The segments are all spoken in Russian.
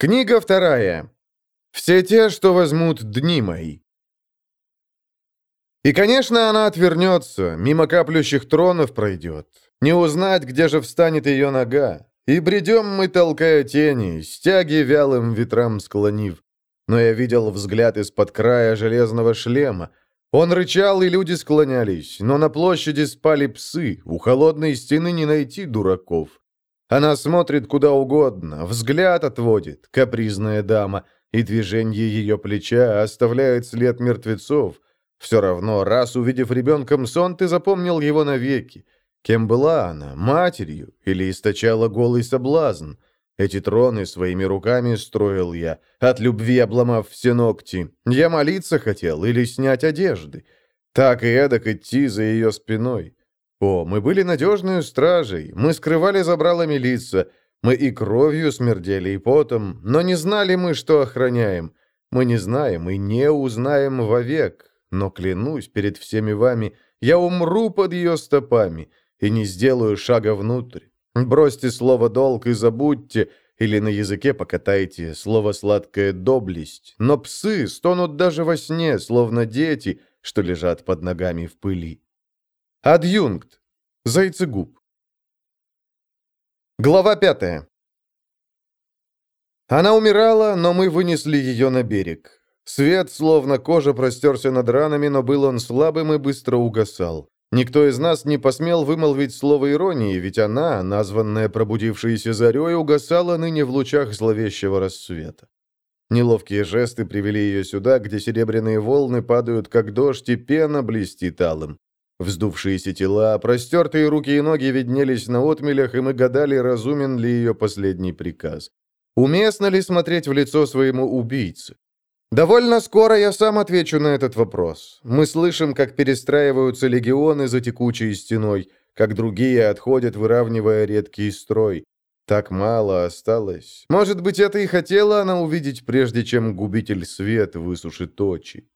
Книга вторая. Все те, что возьмут дни мои. И, конечно, она отвернется, мимо каплющих тронов пройдет. Не узнать, где же встанет ее нога. И бредем мы, толкая тени, стяги вялым ветрам склонив. Но я видел взгляд из-под края железного шлема. Он рычал, и люди склонялись, но на площади спали псы, у холодной стены не найти дураков. Она смотрит куда угодно, взгляд отводит, капризная дама, и движение ее плеча оставляет след мертвецов — все равно, раз увидев ребенком сон, ты запомнил его навеки. Кем была она, матерью или источала голый соблазн? Эти троны своими руками строил я, от любви обломав все ногти. Я молиться хотел или снять одежды. Так и эдак идти за ее спиной. О, мы были надежной стражей, мы скрывали забралами лица, мы и кровью смердели, и потом, но не знали мы, что охраняем. Мы не знаем и не узнаем вовек, но клянусь перед всеми вами, я умру под ее стопами и не сделаю шага внутрь. Бросьте слово «долг» и забудьте, или на языке покатайте слово «сладкая доблесть». Но псы стонут даже во сне, словно дети, что лежат под ногами в пыли. Адъюнкт. Зайцегуб. Глава пятая. Она умирала, но мы вынесли ее на берег. Свет, словно кожа, простерся над ранами, но был он слабым и быстро угасал. Никто из нас не посмел вымолвить слово иронии, ведь она, названная пробудившейся зарей, угасала ныне в лучах зловещего рассвета. Неловкие жесты привели ее сюда, где серебряные волны падают, как дождь, и пена блестит алым. Вздувшиеся тела, простертые руки и ноги виднелись на отмелях, и мы гадали, разумен ли ее последний приказ. Уместно ли смотреть в лицо своему убийце? Довольно скоро я сам отвечу на этот вопрос. Мы слышим, как перестраиваются легионы за текучей стеной, как другие отходят, выравнивая редкий строй. Так мало осталось. Может быть, это и хотела она увидеть, прежде чем губитель свет высушит очи.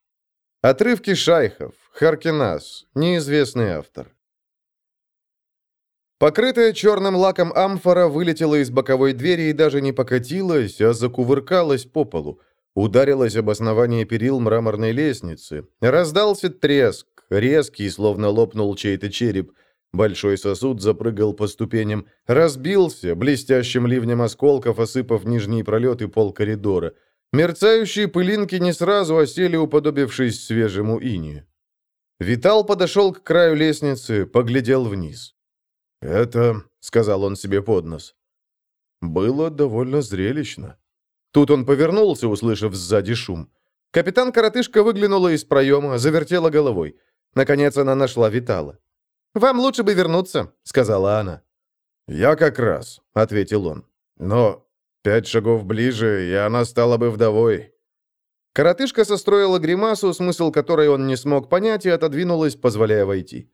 Отрывки Шайхов, Харкинас, неизвестный автор. Покрытая черным лаком амфора вылетела из боковой двери и даже не покатилась, а закувыркалась по полу. Ударилось об основание перил мраморной лестницы. Раздался треск, резкий, словно лопнул чей-то череп. Большой сосуд запрыгал по ступеням, разбился, блестящим ливнем осколков, осыпав нижний пролет и пол коридора. Мерцающие пылинки не сразу осели, уподобившись свежему инию. Витал подошел к краю лестницы, поглядел вниз. «Это», — сказал он себе под нос, — «было довольно зрелищно». Тут он повернулся, услышав сзади шум. Капитан-коротышка выглянула из проема, завертела головой. Наконец она нашла Витала. «Вам лучше бы вернуться», — сказала она. «Я как раз», — ответил он. «Но пять шагов ближе, и она стала бы вдовой». Коротышка состроила гримасу, смысл которой он не смог понять, и отодвинулась, позволяя войти.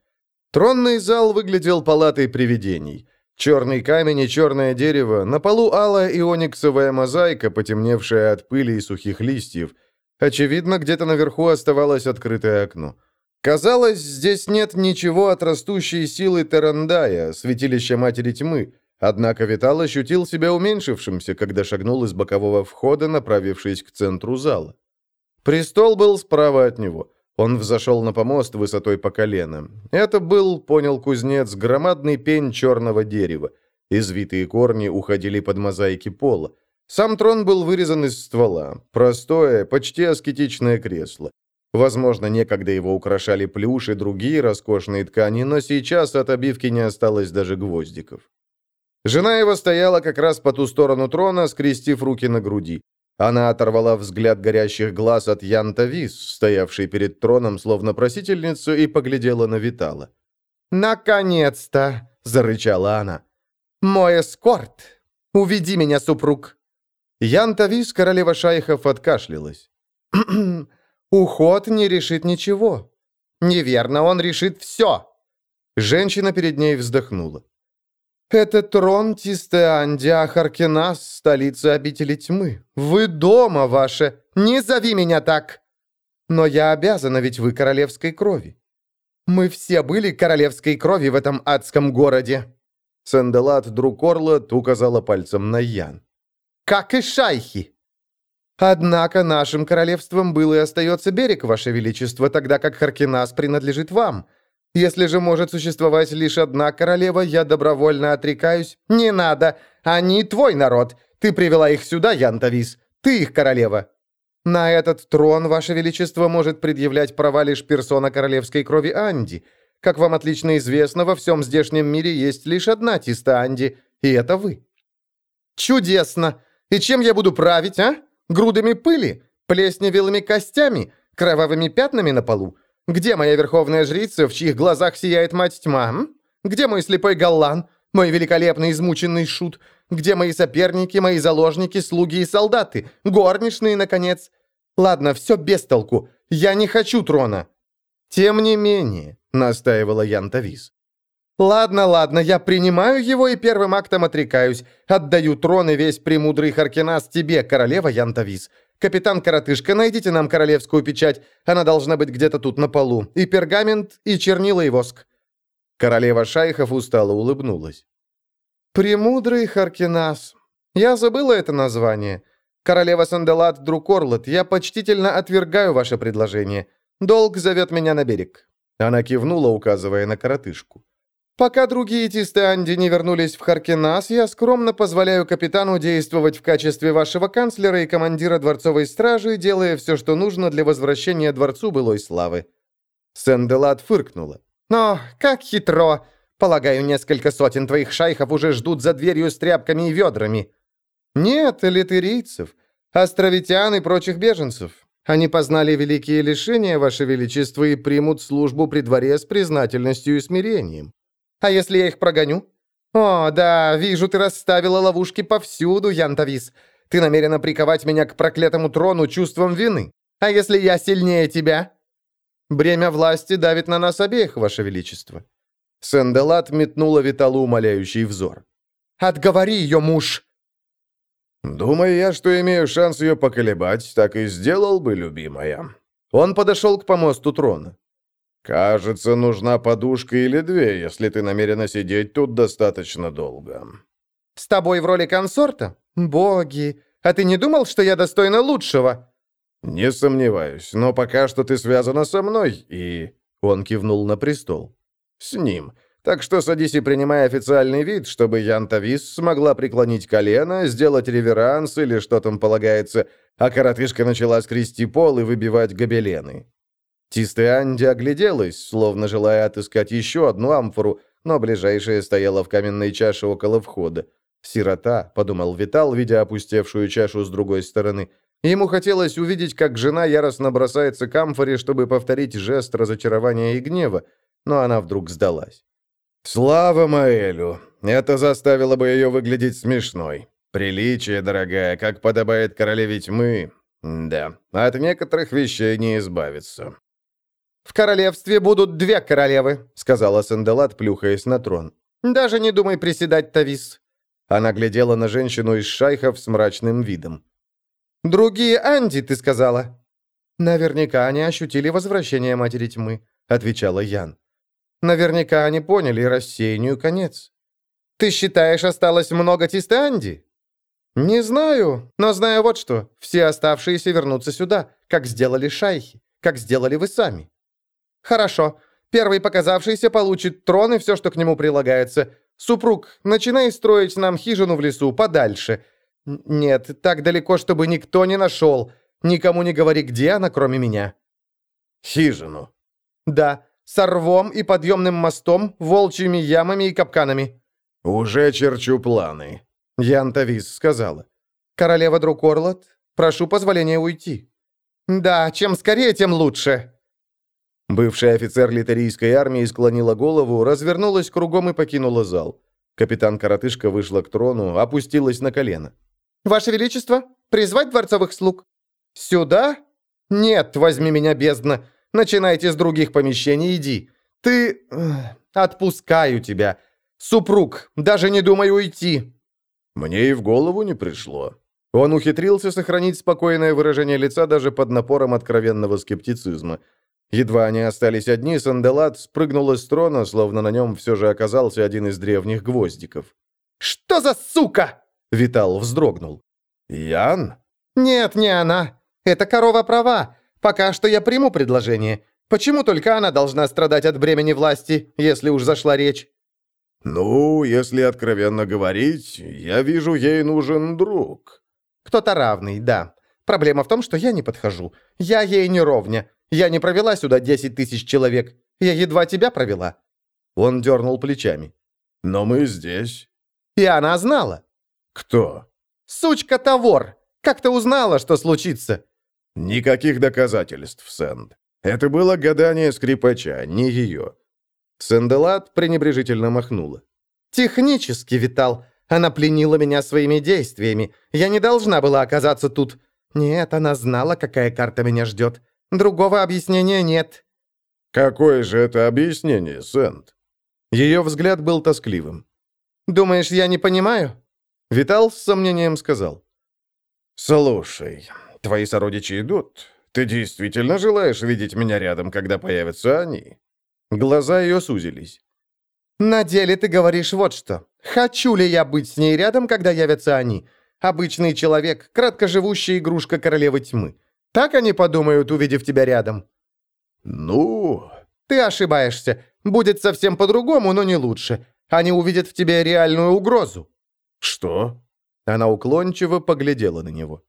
Тронный зал выглядел палатой привидений. Черный камень и черное дерево, на полу алая иониксовая мозаика, потемневшая от пыли и сухих листьев. Очевидно, где-то наверху оставалось открытое окно. Казалось, здесь нет ничего от растущей силы Терандая, святилища Матери Тьмы, однако Витал ощутил себя уменьшившимся, когда шагнул из бокового входа, направившись к центру зала. Престол был справа от него — он взошел на помост высотой по колено. Это был, понял кузнец, громадный пень черного дерева. Извитые корни уходили под мозаики пола. Сам трон был вырезан из ствола. Простое, почти аскетичное кресло. Возможно, некогда его украшали плюш и другие роскошные ткани, но сейчас от обивки не осталось даже гвоздиков. Жена его стояла как раз по ту сторону трона, скрестив руки на груди. Она оторвала взгляд горящих глаз от Янта Вис, стоявшей перед троном словно просительницу, и поглядела на Витала. «Наконец-то!» — зарычала она. «Мой эскорт! Уведи меня, супруг!» Янта Вис, королева шайхов, откашлялась. «Уход не решит ничего. Неверно, он решит все!» Женщина перед ней вздохнула. «Это трон Тистеандия Харкинас, столица обители тьмы. Вы дома ваше! Не зови меня так!» «Но я обязана, ведь вы королевской крови». «Мы все были королевской крови в этом адском городе!» Санделат Друкорлот указала пальцем на Ян. как и шайхи. Однако нашим королевством был и остается берег, Ваше Величество, тогда как Харкинас принадлежит вам. Если же может существовать лишь одна королева, я добровольно отрекаюсь. Не надо. Они твой народ. Ты привела их сюда, Янтавис. Ты их королева. На этот трон, Ваше Величество, может предъявлять права лишь персона королевской крови Анди. Как вам отлично известно, во всем здешнем мире есть лишь одна Тиста Анди, и это вы. Чудесно! И чем я буду править, а? Грудами пыли? Плесневелыми костями? Кровавыми пятнами на полу? Где моя верховная жрица, в чьих глазах сияет мать тьма? Где мой слепой галлан? Мой великолепный измученный шут? Где мои соперники, мои заложники, слуги и солдаты? Горничные, наконец? Ладно, все без толку. Я не хочу трона. Тем не менее, настаивала Янтавис. «Ладно, ладно, я принимаю его и первым актом отрекаюсь. Отдаю трон и весь премудрый Харкинас тебе, королева Янтавис. Капитан Коротышка, найдите нам королевскую печать. Она должна быть где-то тут на полу. И пергамент, и чернила, и воск». Королева Шайхов устало улыбнулась. «Премудрый Харкинас. Я забыла это название. Королева Санделат Друкорлот, я почтительно отвергаю ваше предложение. Долг зовет меня на берег». Она кивнула, указывая на коротышку. Пока другие Тистеанди не вернулись в Харкинас, я скромно позволяю капитану действовать в качестве вашего канцлера и командира дворцовой стражи, делая все, что нужно для возвращения дворцу былой славы». Сенделат фыркнула. «Но как хитро! Полагаю, несколько сотен твоих шайхов уже ждут за дверью с тряпками и ведрами». «Нет, элитерийцев, островитян и прочих беженцев. Они познали великие лишения, Ваше Величество, и примут службу при дворе с признательностью и смирением. А если я их прогоню? О, да, вижу, ты расставила ловушки повсюду, Янтавис. Ты намерена приковать меня к проклятому трону чувством вины. А если я сильнее тебя? Бремя власти давит на нас обеих, Ваше Величество. Сенделат метнула Виталу умоляющий взор. «Отговори ее, муж!» «Думаю я, что имею шанс ее поколебать, так и сделал бы, любимая». Он подошел к помосту трона. «Кажется, нужна подушка или две, если ты намерена сидеть тут достаточно долго». «С тобой в роли консорта? Боги! А ты не думал, что я достойна лучшего?» «Не сомневаюсь, но пока что ты связана со мной, и...» Он кивнул на престол. «С ним. Так что садись и принимай официальный вид, чтобы Янтавис смогла преклонить колено, сделать реверанс или что там полагается, а коротышка начала скрести пол и выбивать гобелены. Тистеанди огляделась, словно желая отыскать еще одну амфору, но ближайшая стояла в каменной чаше около входа. «Сирота», — подумал Витал, видя опустевшую чашу с другой стороны. Ему хотелось увидеть, как жена яростно бросается к амфоре, чтобы повторить жест разочарования и гнева, но она вдруг сдалась. «Слава Маэлю! Это заставило бы ее выглядеть смешной. Приличие, дорогая, как подобает королеве тьмы. Да, от некоторых вещей не избавиться». «В королевстве будут две королевы», — сказала Санделат, плюхаясь на трон. «Даже не думай приседать, Тавис». Она глядела на женщину из шайхов с мрачным видом. «Другие Анди, ты сказала?» «Наверняка они ощутили возвращение Матери Тьмы», — отвечала Ян. «Наверняка они поняли рассеянию конец. Ты считаешь, осталось много Тистанди?» «Не знаю, но знаю вот что. Все оставшиеся вернутся сюда, как сделали шайхи, как сделали вы сами». «Хорошо. Первый показавшийся получит трон и все, что к нему прилагается. Супруг, начинай строить нам хижину в лесу, подальше. Нет, так далеко, чтобы никто не нашел. Никому не говори, где она, кроме меня». «Хижину?» «Да, с рвом и подъемным мостом, волчьими ямами и капканами». «Уже черчу планы», — Янтавис сказала. «Королева Друкорлот, прошу позволения уйти». «Да, чем скорее, тем лучше». Бывший офицер литерийской армии склонила голову, развернулась кругом и покинула зал. Капитан-коротышка вышла к трону, опустилась на колено. «Ваше Величество, призвать дворцовых слуг?» «Сюда? Нет, возьми меня, бездна. Начинайте с других помещений, иди. Ты... Отпускаю тебя. Супруг, даже не думай уйти». Мне и в голову не пришло. Он ухитрился сохранить спокойное выражение лица даже под напором откровенного скептицизма. Едва они остались одни, Санделат спрыгнул с трона, словно на нем все же оказался один из древних гвоздиков. «Что за сука?» Витал вздрогнул. Ян? Нет, не она. Это корова права. Пока что я приму предложение. Почему только она должна страдать от бремени власти, если уж зашла речь? Ну, если откровенно говорить, я вижу, ей нужен друг. Кто-то равный, да. Проблема в том, что я не подхожу. Я ей не ровня. Я не провела сюда 10 тысяч человек. Я едва тебя провела». Он дернул плечами. «Но мы здесь». «И она знала». «Кто?» «Сучка-то вор! Как ты узнала, что случится?» «Никаких доказательств, Сэнд. Это было гадание скрипача, не ее». Сэнделат пренебрежительно махнула. «Технически, Витал. Она пленила меня своими действиями. Я не должна была оказаться тут. Нет, она знала, какая карта меня ждет. Другого объяснения нет». «Какое же это объяснение, Сэнд?» Ее взгляд был тоскливым. «Думаешь, я не понимаю?» Витал с сомнением сказал. «Слушай, твои сородичи идут. Ты действительно желаешь видеть меня рядом, когда появятся они?» Глаза ее сузились. «На деле ты говоришь вот что. Хочу ли я быть с ней рядом, когда явятся они? Обычный человек, краткоживущая игрушка королевы тьмы. Так они подумают, увидев тебя рядом?» «Ну...» «Ты ошибаешься. Будет совсем по-другому, но не лучше. Они увидят в тебе реальную угрозу». «Что?» Она уклончиво поглядела на него.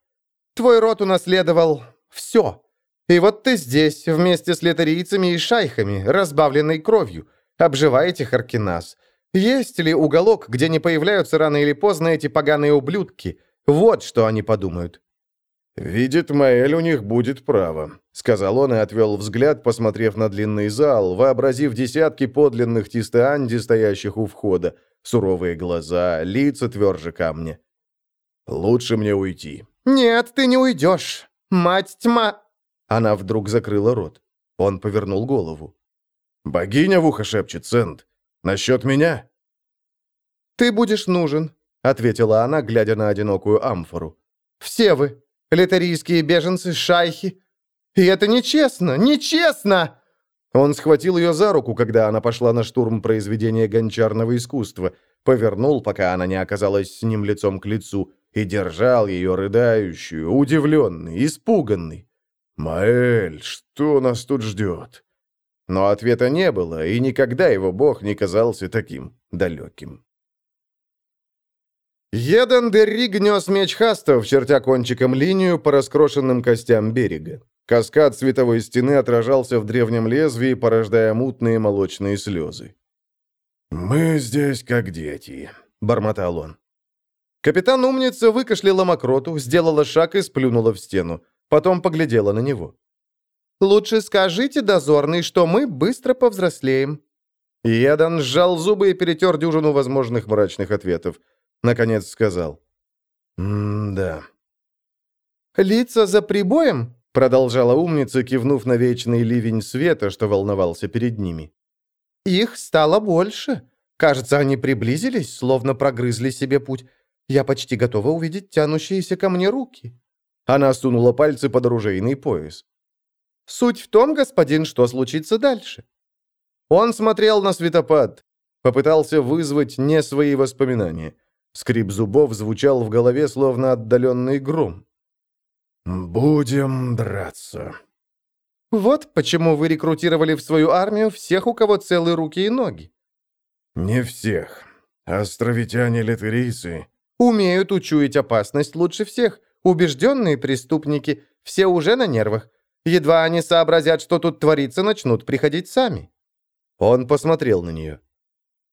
«Твой род унаследовал все. И вот ты здесь, вместе с летарийцами и шайхами, разбавленной кровью, обживаете Харкинас. Есть ли уголок, где не появляются рано или поздно эти поганые ублюдки? Вот что они подумают». «Видит Маэль, у них будет право», — сказал он и отвел взгляд, посмотрев на длинный зал, вообразив десятки подлинных тистеанди, стоящих у входа, суровые глаза, лица тверже камня. «Лучше мне уйти». «Нет, ты не уйдешь. Мать тьма!» Она вдруг закрыла рот. Он повернул голову. «Богиня в ухо шепчет, Сент. Насчет меня?» «Ты будешь нужен», — ответила она, глядя на одинокую амфору. «Все вы. Летарийские беженцы, шайхи. И это нечестно, нечестно!» Он схватил ее за руку, когда она пошла на штурм произведения гончарного искусства, повернул, пока она не оказалась с ним лицом к лицу, и держал ее рыдающую, удивленный, испуганный. «Маэль, что нас тут ждет?» Но ответа не было, и никогда его бог не казался таким далеким. Еден Дерриг нес меч Хастов, чертя кончиком линию по раскрошенным костям берега. Каскад световой стены отражался в древнем лезвии, порождая мутные молочные слезы. «Мы здесь как дети», — бормотал он. Капитан-умница выкашляла мокроту, сделала шаг и сплюнула в стену. Потом поглядела на него. «Лучше скажите, дозорный, что мы быстро повзрослеем». Ядан сжал зубы и перетер дюжину возможных мрачных ответов. Наконец сказал. «М-да». «Лица за прибоем?» Продолжала умница, кивнув на вечный ливень света, что волновался перед ними. «Их стало больше. Кажется, они приблизились, словно прогрызли себе путь. Я почти готова увидеть тянущиеся ко мне руки». Она сунула пальцы под оружейный пояс. «Суть в том, господин, что случится дальше». Он смотрел на светопад, попытался вызвать не свои воспоминания. Скрип зубов звучал в голове, словно отдаленный гром. «Будем драться». «Вот почему вы рекрутировали в свою армию всех, у кого целые руки и ноги». «Не всех. Островитяне-литерийцы...» «Умеют учуять опасность лучше всех. Убежденные преступники. Все уже на нервах. Едва они сообразят, что тут творится, начнут приходить сами». Он посмотрел на нее.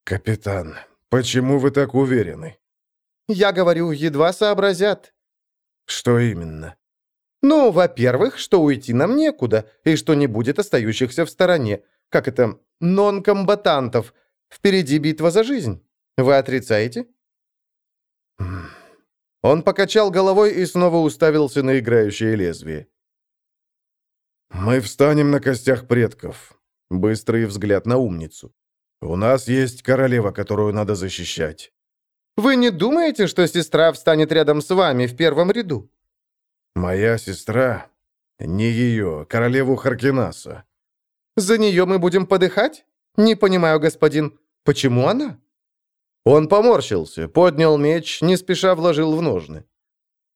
«Капитан, почему вы так уверены?» «Я говорю, едва сообразят». «Что именно?» Ну, во-первых, что уйти нам некуда, и что не будет остающихся в стороне. Как это? Нон-комбатантов. Впереди битва за жизнь. Вы отрицаете? Он покачал головой и снова уставился на играющее лезвие. «Мы встанем на костях предков». Быстрый взгляд на умницу. «У нас есть королева, которую надо защищать». «Вы не думаете, что сестра встанет рядом с вами в первом ряду?» «Моя сестра? Не ее, королеву Харкинаса». «За нее мы будем подыхать? Не понимаю, господин. Почему она?» Он поморщился, поднял меч, не спеша вложил в ножны.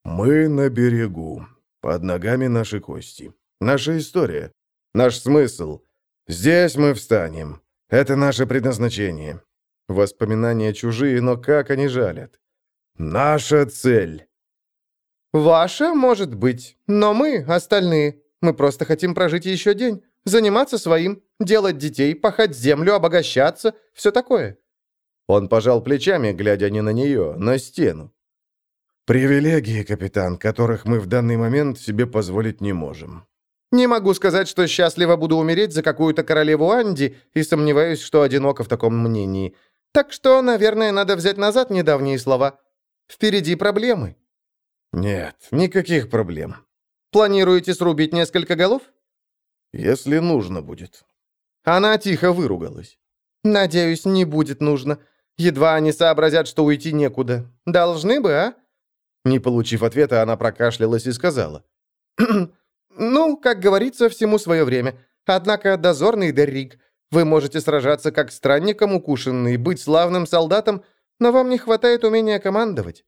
Мы на берегу. Под ногами наши кости. Наша история. Наш смысл. Здесь мы встанем. Это наше предназначение. Воспоминания чужие, но как они жалят. Наша цель. Ваша, может быть. Но мы, остальные, мы просто хотим прожить еще день. Заниматься своим, делать детей, пахать землю, обогащаться, все такое. Он пожал плечами, глядя не на нее, на стену. «Привилегии, капитан, которых мы в данный момент себе позволить не можем». «Не могу сказать, что счастливо буду умереть за какую-то королеву Анди, и сомневаюсь, что одиноко в таком мнении. Так что, наверное, надо взять назад недавние слова. Впереди проблемы». «Нет, никаких проблем». «Планируете срубить несколько голов?» «Если нужно будет». Она тихо выругалась. «Надеюсь, не будет нужно. Едва они сообразят, что уйти некуда. Должны бы, а?» Не получив ответа, она прокашлялась и сказала. «Ну, как говорится, всему свое время. Однако, дозорный Деррик, вы можете сражаться как странником укушенный, быть славным солдатом, но вам не хватает умения командовать».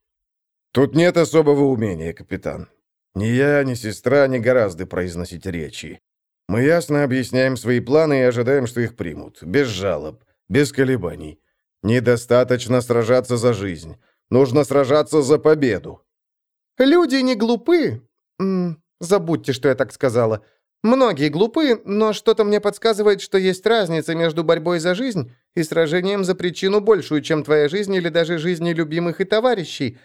«Тут нет особого умения, капитан. Ни я, ни сестра не гораздо произносить речи. Мы ясно объясняем свои планы и ожидаем, что их примут. Без жалоб, без колебаний. Недостаточно сражаться за жизнь. Нужно сражаться за победу. Люди не глупы. М -м, забудьте, что я так сказала. Многие глупы, но что-то мне подсказывает, что есть разница между борьбой за жизнь и сражением за причину большую, чем твоя жизнь или даже жизни любимых и товарищей.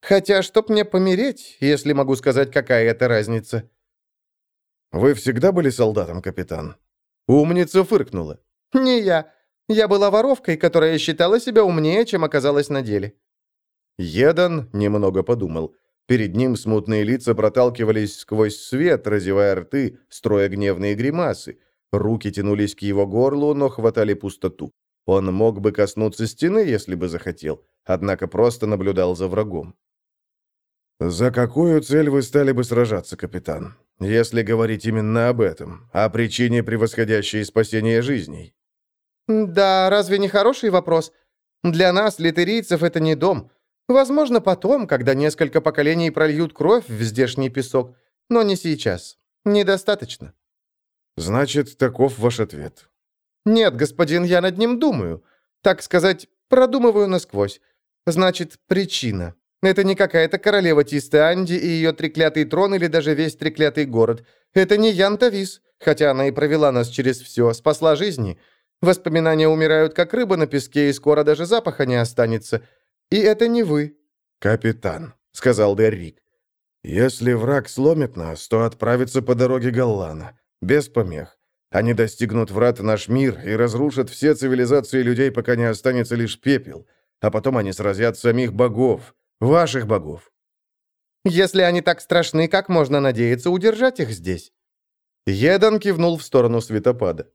Хотя, чтоб мне помереть, если могу сказать, какая это разница. Вы всегда были солдатом, капитан? Умница фыркнула. Не я. Я была воровкой, которая считала себя умнее, чем оказалась на деле. Едан немного подумал. Перед ним смутные лица проталкивались сквозь свет, разевая рты, строя гневные гримасы. Руки тянулись к его горлу, но хватали пустоту. Он мог бы коснуться стены, если бы захотел, однако просто наблюдал за врагом. «За какую цель вы стали бы сражаться, капитан? Если говорить именно об этом, о причине, превосходящей спасения жизней?» «Да, разве не хороший вопрос? Для нас, литерийцев, это не дом. Возможно, потом, когда несколько поколений прольют кровь в здешний песок, но не сейчас. Недостаточно. Значит, таков ваш ответ. Нет, господин, я над ним думаю. Так сказать, продумываю насквозь. Значит, причина. Это не какая-то королева Тисты-Анди и ее треклятый трон или даже весь треклятый город. Это не Янтавис, хотя она и провела нас через все, спасла жизни. Воспоминания умирают, как рыба на песке, и скоро даже запаха не останется. И это не вы». «Капитан», — сказал Деррик. «Если враг сломит нас, то отправится по дороге Галлана, без помех. Они достигнут врат наш мир и разрушат все цивилизации людей, пока не останется лишь пепел. А потом они сразят самих богов, ваших богов». «Если они так страшны, как можно надеяться удержать их здесь?» Едан кивнул в сторону светопада.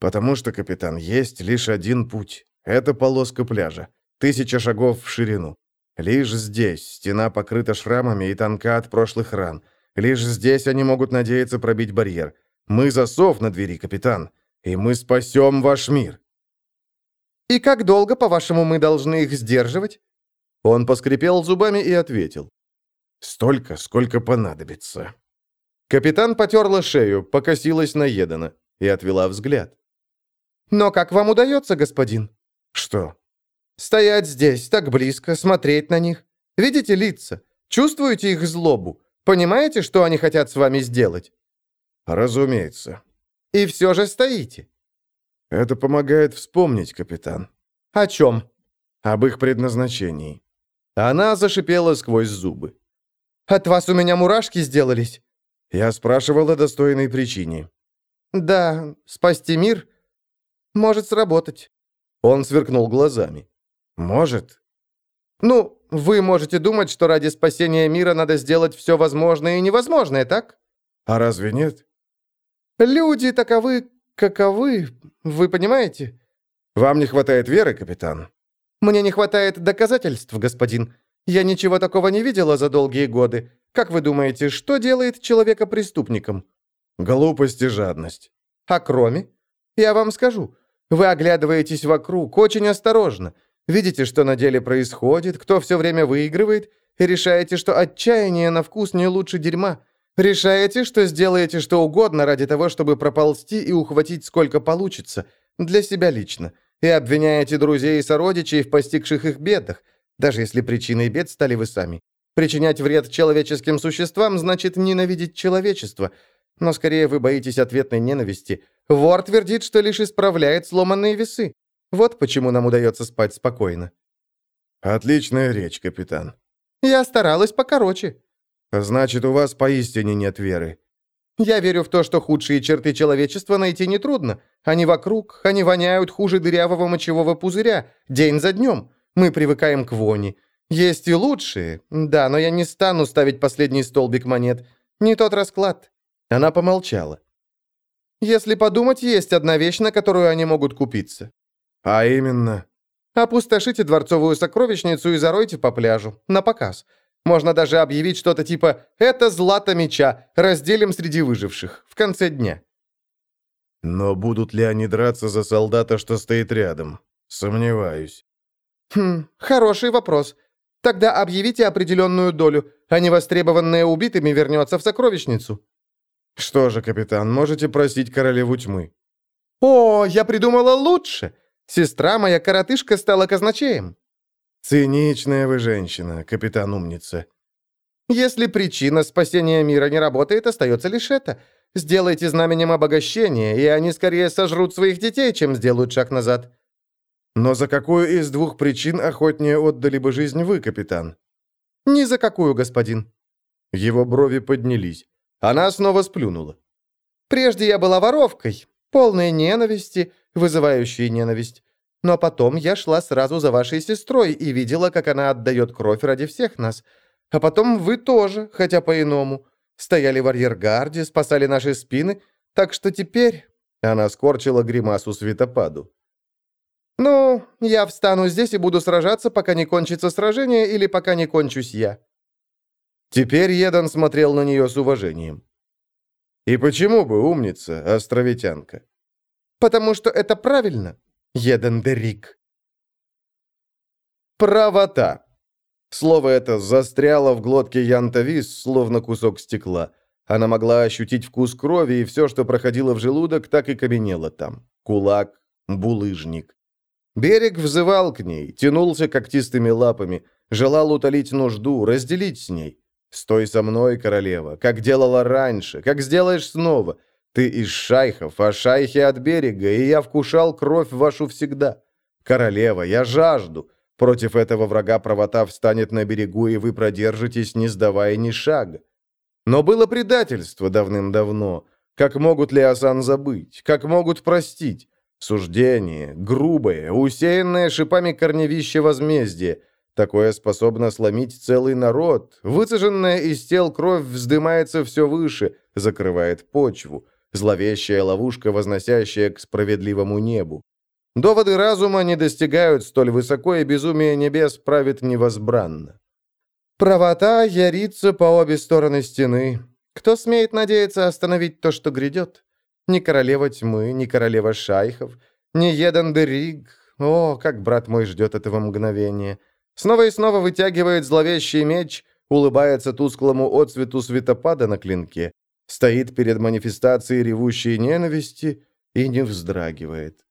«Потому что, капитан, есть лишь один путь. Это полоска пляжа. Тысяча шагов в ширину. Лишь здесь стена покрыта шрамами и тонка от прошлых ран. Лишь здесь они могут надеяться пробить барьер. Мы засов на двери, капитан, и мы спасем ваш мир». «И как долго, по-вашему, мы должны их сдерживать?» Он поскрипел зубами и ответил. «Столько, сколько понадобится». Капитан потерла шею, покосилась на Едана и отвела взгляд. «Но как вам удается, господин?» «Что?» Стоять здесь, так близко, смотреть на них. Видите лица? Чувствуете их злобу? Понимаете, что они хотят с вами сделать? Разумеется. И все же стоите. Это помогает вспомнить, капитан. О чем? Об их предназначении. Она зашипела сквозь зубы. От вас у меня мурашки сделались. Я спрашивал о достойной причине. Да, спасти мир может сработать. Он сверкнул глазами. Может. Ну, вы можете думать, что ради спасения мира надо сделать все возможное и невозможное, так? А разве нет? Люди таковы, каковы, вы понимаете? Вам не хватает веры, капитан? Мне не хватает доказательств, господин. Я ничего такого не видела за долгие годы. Как вы думаете, что делает человека преступником? Глупость и жадность. А кроме? Я вам скажу. Вы оглядываетесь вокруг очень осторожно. Видите, что на деле происходит, кто все время выигрывает, и решаете, что отчаяние на вкус не лучше дерьма. Решаете, что сделаете что угодно ради того, чтобы проползти и ухватить сколько получится, для себя лично, и обвиняете друзей и сородичей в постигших их бедах, даже если причиной бед стали вы сами. Причинять вред человеческим существам значит ненавидеть человечество, но скорее вы боитесь ответной ненависти. Вор твердит, что лишь исправляет сломанные весы. Вот почему нам удается спать спокойно. Отличная речь, капитан. Я старалась покороче. Значит, у вас поистине нет веры. Я верю в то, что худшие черты человечества найти нетрудно. Они вокруг, они воняют хуже дырявого мочевого пузыря, день за днем. Мы привыкаем к вони. Есть и лучшие, да, но я не стану ставить последний столбик монет. Не тот расклад. Она помолчала. Если подумать, есть одна вещь, на которую они могут купиться. А именно? Опустошите дворцовую сокровищницу и заройте по пляжу. На показ. Можно даже объявить что-то типа «Это злато меча, разделим среди выживших» в конце дня. Но будут ли они драться за солдата, что стоит рядом? Сомневаюсь. Хм, хороший вопрос. Тогда объявите определенную долю, а невостребованное убитыми вернется в сокровищницу. Что же, капитан, можете просить королеву тьмы. О, я придумала лучше. Сестра моя коротышка стала казначеем». «Циничная вы женщина, капитан умница». «Если причина спасения мира не работает, остается лишь это. Сделайте знаменем обогащения, и они скорее сожрут своих детей, чем сделают шаг назад». «Но за какую из двух причин охотнее отдали бы жизнь вы, капитан?» «Ни за какую, господин». Его брови поднялись. Она снова сплюнула. «Прежде я была воровкой, полной ненависти, вызывающей ненависть. Но потом я шла сразу за вашей сестрой и видела, как она отдает кровь ради всех нас. А потом вы тоже, хотя по-иному. Стояли в арьергарде, спасали наши спины, так что теперь...» Она скорчила гримасу светопаду. «Ну, я встану здесь и буду сражаться, пока не кончится сражение или пока не кончусь я». Теперь Едан смотрел на нее с уважением. «И почему бы умница, островитянка?» «Потому что это правильно, Едан Дерик». «Правота». Слово это застряло в глотке Янтавис, словно кусок стекла. Она могла ощутить вкус крови, и все, что проходило в желудок, так и каменело там. Кулак, булыжник. Берег взывал к ней, тянулся когтистыми лапами, желал утолить нужду, разделить с ней. «Стой со мной, королева, как делала раньше, как сделаешь снова. Ты из шайхов, а шайхи от берега, и я вкушал кровь вашу всегда. Королева, я жажду. Против этого врага правота встанет на берегу, и вы продержитесь, не сдавая ни шага. Но было предательство давным-давно. Как могут ли Асан забыть? Как могут простить? Суждение, грубое, усеянное шипами корневище возмездия. Такое способно сломить целый народ. Выцеженная из тел кровь вздымается все выше, закрывает почву. Зловещая ловушка, возносящая к справедливому небу. Доводы разума не достигают столь высоко, и безумие небес правит невозбранно. Правота ярится по обе стороны стены. Кто смеет надеяться остановить то, что грядет? Ни королева тьмы, ни королева шайхов, ни Едан Дериг. О, как брат мой ждет этого мгновения. Снова и снова вытягивает зловещий меч, улыбается тусклому отцвету светопада на клинке, стоит перед манифестацией ревущей ненависти и не вздрагивает.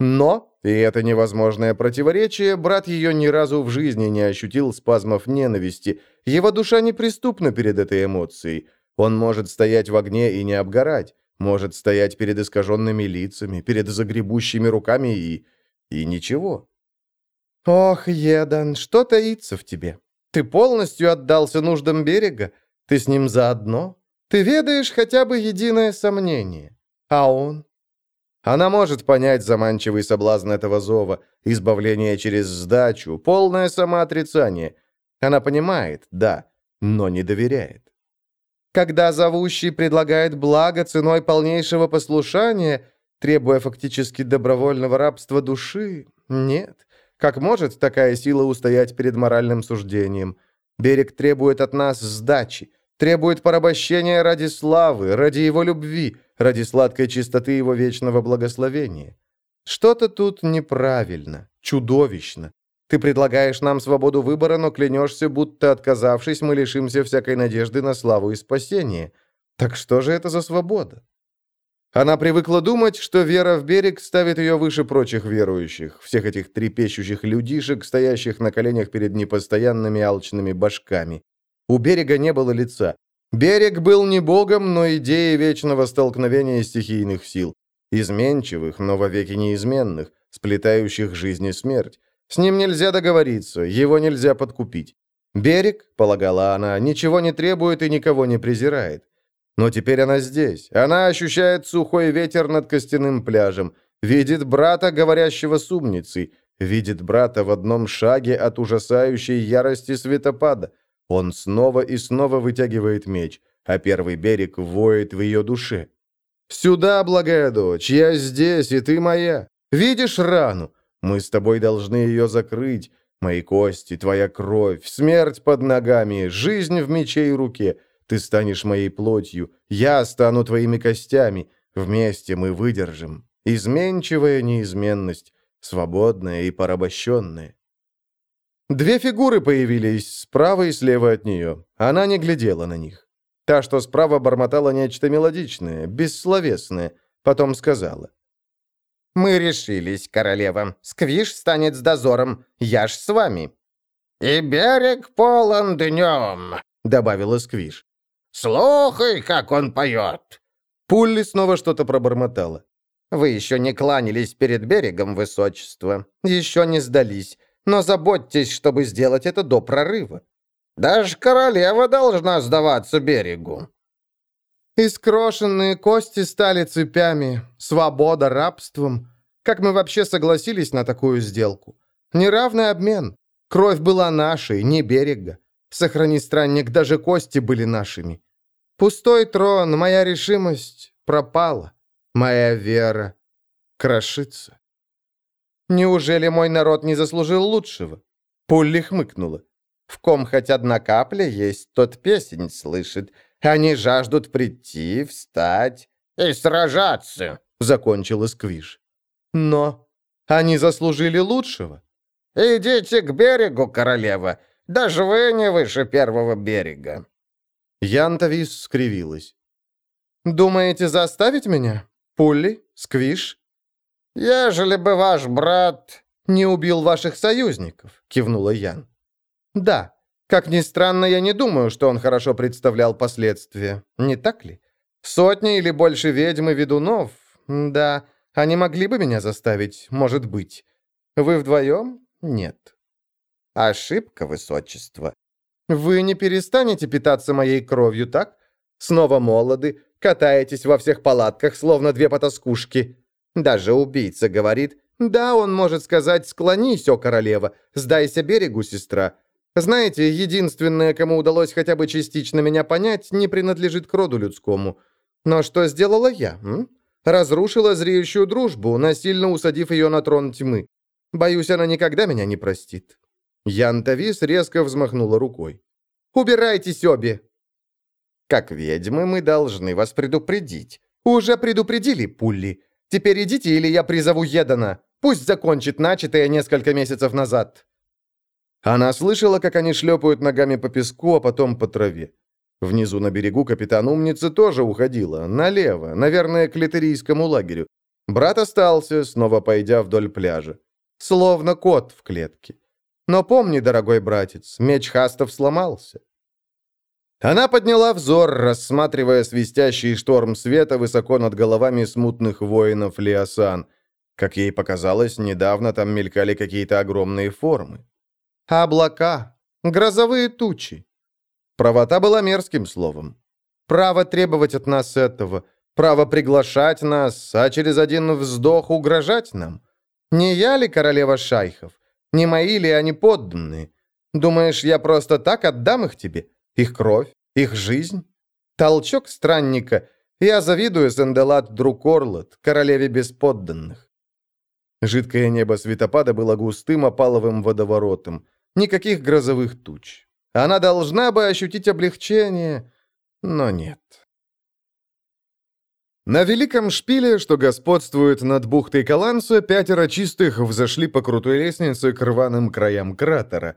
Но, и это невозможное противоречие, брат ее ни разу в жизни не ощутил спазмов ненависти. Его душа неприступна перед этой эмоцией. Он может стоять в огне и не обгорать, может стоять перед искаженными лицами, перед загребущими руками и... и ничего. «Ох, Едан, что таится в тебе? Ты полностью отдался нуждам берега? Ты с ним заодно? Ты ведаешь хотя бы единое сомнение? А он?» Она может понять заманчивый соблазн этого зова, избавление через сдачу, полное самоотрицание. Она понимает, да, но не доверяет. Когда зовущий предлагает благо ценой полнейшего послушания, требуя фактически добровольного рабства души, нет. Как может такая сила устоять перед моральным суждением? Берег требует от нас сдачи, требует порабощения ради славы, ради его любви, ради сладкой чистоты его вечного благословения. Что-то тут неправильно, чудовищно. Ты предлагаешь нам свободу выбора, но клянешься, будто отказавшись, мы лишимся всякой надежды на славу и спасение. Так что же это за свобода? Она привыкла думать, что вера в берег ставит ее выше прочих верующих, всех этих трепещущих людишек, стоящих на коленях перед непостоянными алчными башками. У берега не было лица. Берег был не богом, но идеей вечного столкновения стихийных сил. Изменчивых, но вовеки неизменных, сплетающих жизнь и смерть. С ним нельзя договориться, его нельзя подкупить. Берег, полагала она, ничего не требует и никого не презирает. Но теперь она здесь. Она ощущает сухой ветер над костяным пляжем, видит брата, говорящего с умницей, видит брата в одном шаге от ужасающей ярости светопада. Он снова и снова вытягивает меч, а первый берег воет в ее душе. «Сюда, благая дочь, я здесь, и ты моя. Видишь рану? Мы с тобой должны ее закрыть. Мои кости, твоя кровь, смерть под ногами, жизнь в мече и руке. Ты станешь моей плотью, я стану твоими костями. Вместе мы выдержим. Изменчивая неизменность, свободная и порабощенная. Две фигуры появились справа и слева от нее. Она не глядела на них. Та, что справа, бормотала нечто мелодичное, бессловесное. Потом сказала. «Мы решились, королева. Сквиш станет с дозором. Я ж с вами». «И берег полон днем», — добавила Сквиш. Слухай, как он поет!» Пулли снова что-то пробормотала. «Вы еще не кланялись перед берегом, высочество. Еще не сдались. Но заботьтесь, чтобы сделать это до прорыва. Даже королева должна сдаваться берегу». Искрошенные кости стали цепями, свобода рабством. Как мы вообще согласились на такую сделку? Неравный обмен. Кровь была нашей, не берега. Сохрани, странник, даже кости были нашими. Пустой трон, моя решимость пропала. Моя вера крошится. Неужели мой народ не заслужил лучшего? Пулли хмыкнула. В ком хоть одна капля есть, тот песень слышит. Они жаждут прийти, встать и сражаться, закончил Сквиш. Но они заслужили лучшего. Идите к берегу, королева. Даже вы не выше первого берега». Янтовис скривилась. «Думаете заставить меня? Пулли? Сквиш?» «Ежели бы ваш брат...» «Не убил ваших союзников», — кивнула Ян. «Да. Как ни странно, я не думаю, что он хорошо представлял последствия. Не так ли? Сотни или больше ведьм и ведунов? Да, они могли бы меня заставить, может быть. Вы вдвоем? Нет. Ошибка, высочество. Вы не перестанете питаться моей кровью, так? Снова молоды, катаетесь во всех палатках, словно две потаскушки. Даже убийца говорит, да, он может сказать, склонись, о королева, сдайся берегу, сестра. Знаете, единственное, кому удалось хотя бы частично меня понять, не принадлежит к роду людскому. Но что сделала я? М? Разрушила зреющую дружбу, насильно усадив ее на трон тьмы. Боюсь, она никогда меня не простит. Янтавис резко взмахнула рукой. «Убирайтесь обе!» «Как ведьмы мы должны вас предупредить. Уже предупредили, Пулли. Теперь идите, или я призову Едана. Пусть закончит начатое несколько месяцев назад». Она слышала, как они шлепают ногами по песку, а потом по траве. Внизу на берегу капитан Умницы тоже уходила, налево, наверное, к литерийскому лагерю. Брат остался, снова пойдя вдоль пляжа. Словно кот в клетке. Но помни, дорогой братец, меч Хастов сломался. Она подняла взор, рассматривая свистящий шторм света высоко над головами смутных воинов Лиасан. Как ей показалось, недавно там мелькали какие-то огромные формы. Облака, грозовые тучи. Правота была мерзким словом. Право требовать от нас этого, право приглашать нас, а через один вздох угрожать нам. Не я ли королева шайхов? Не мои ли они подданные? Думаешь, я просто так отдам их тебе? Их кровь? Их жизнь? Толчок странника. Я завидую Сенделат Друкорлот, королеве без подданных. Жидкое небо светопада было густым опаловым водоворотом. Никаких грозовых туч. Она должна бы ощутить облегчение, но нет. На великом шпиле, что господствует над бухтой Каланса, пятеро чистых взошли по крутой лестнице к рваным краям кратера.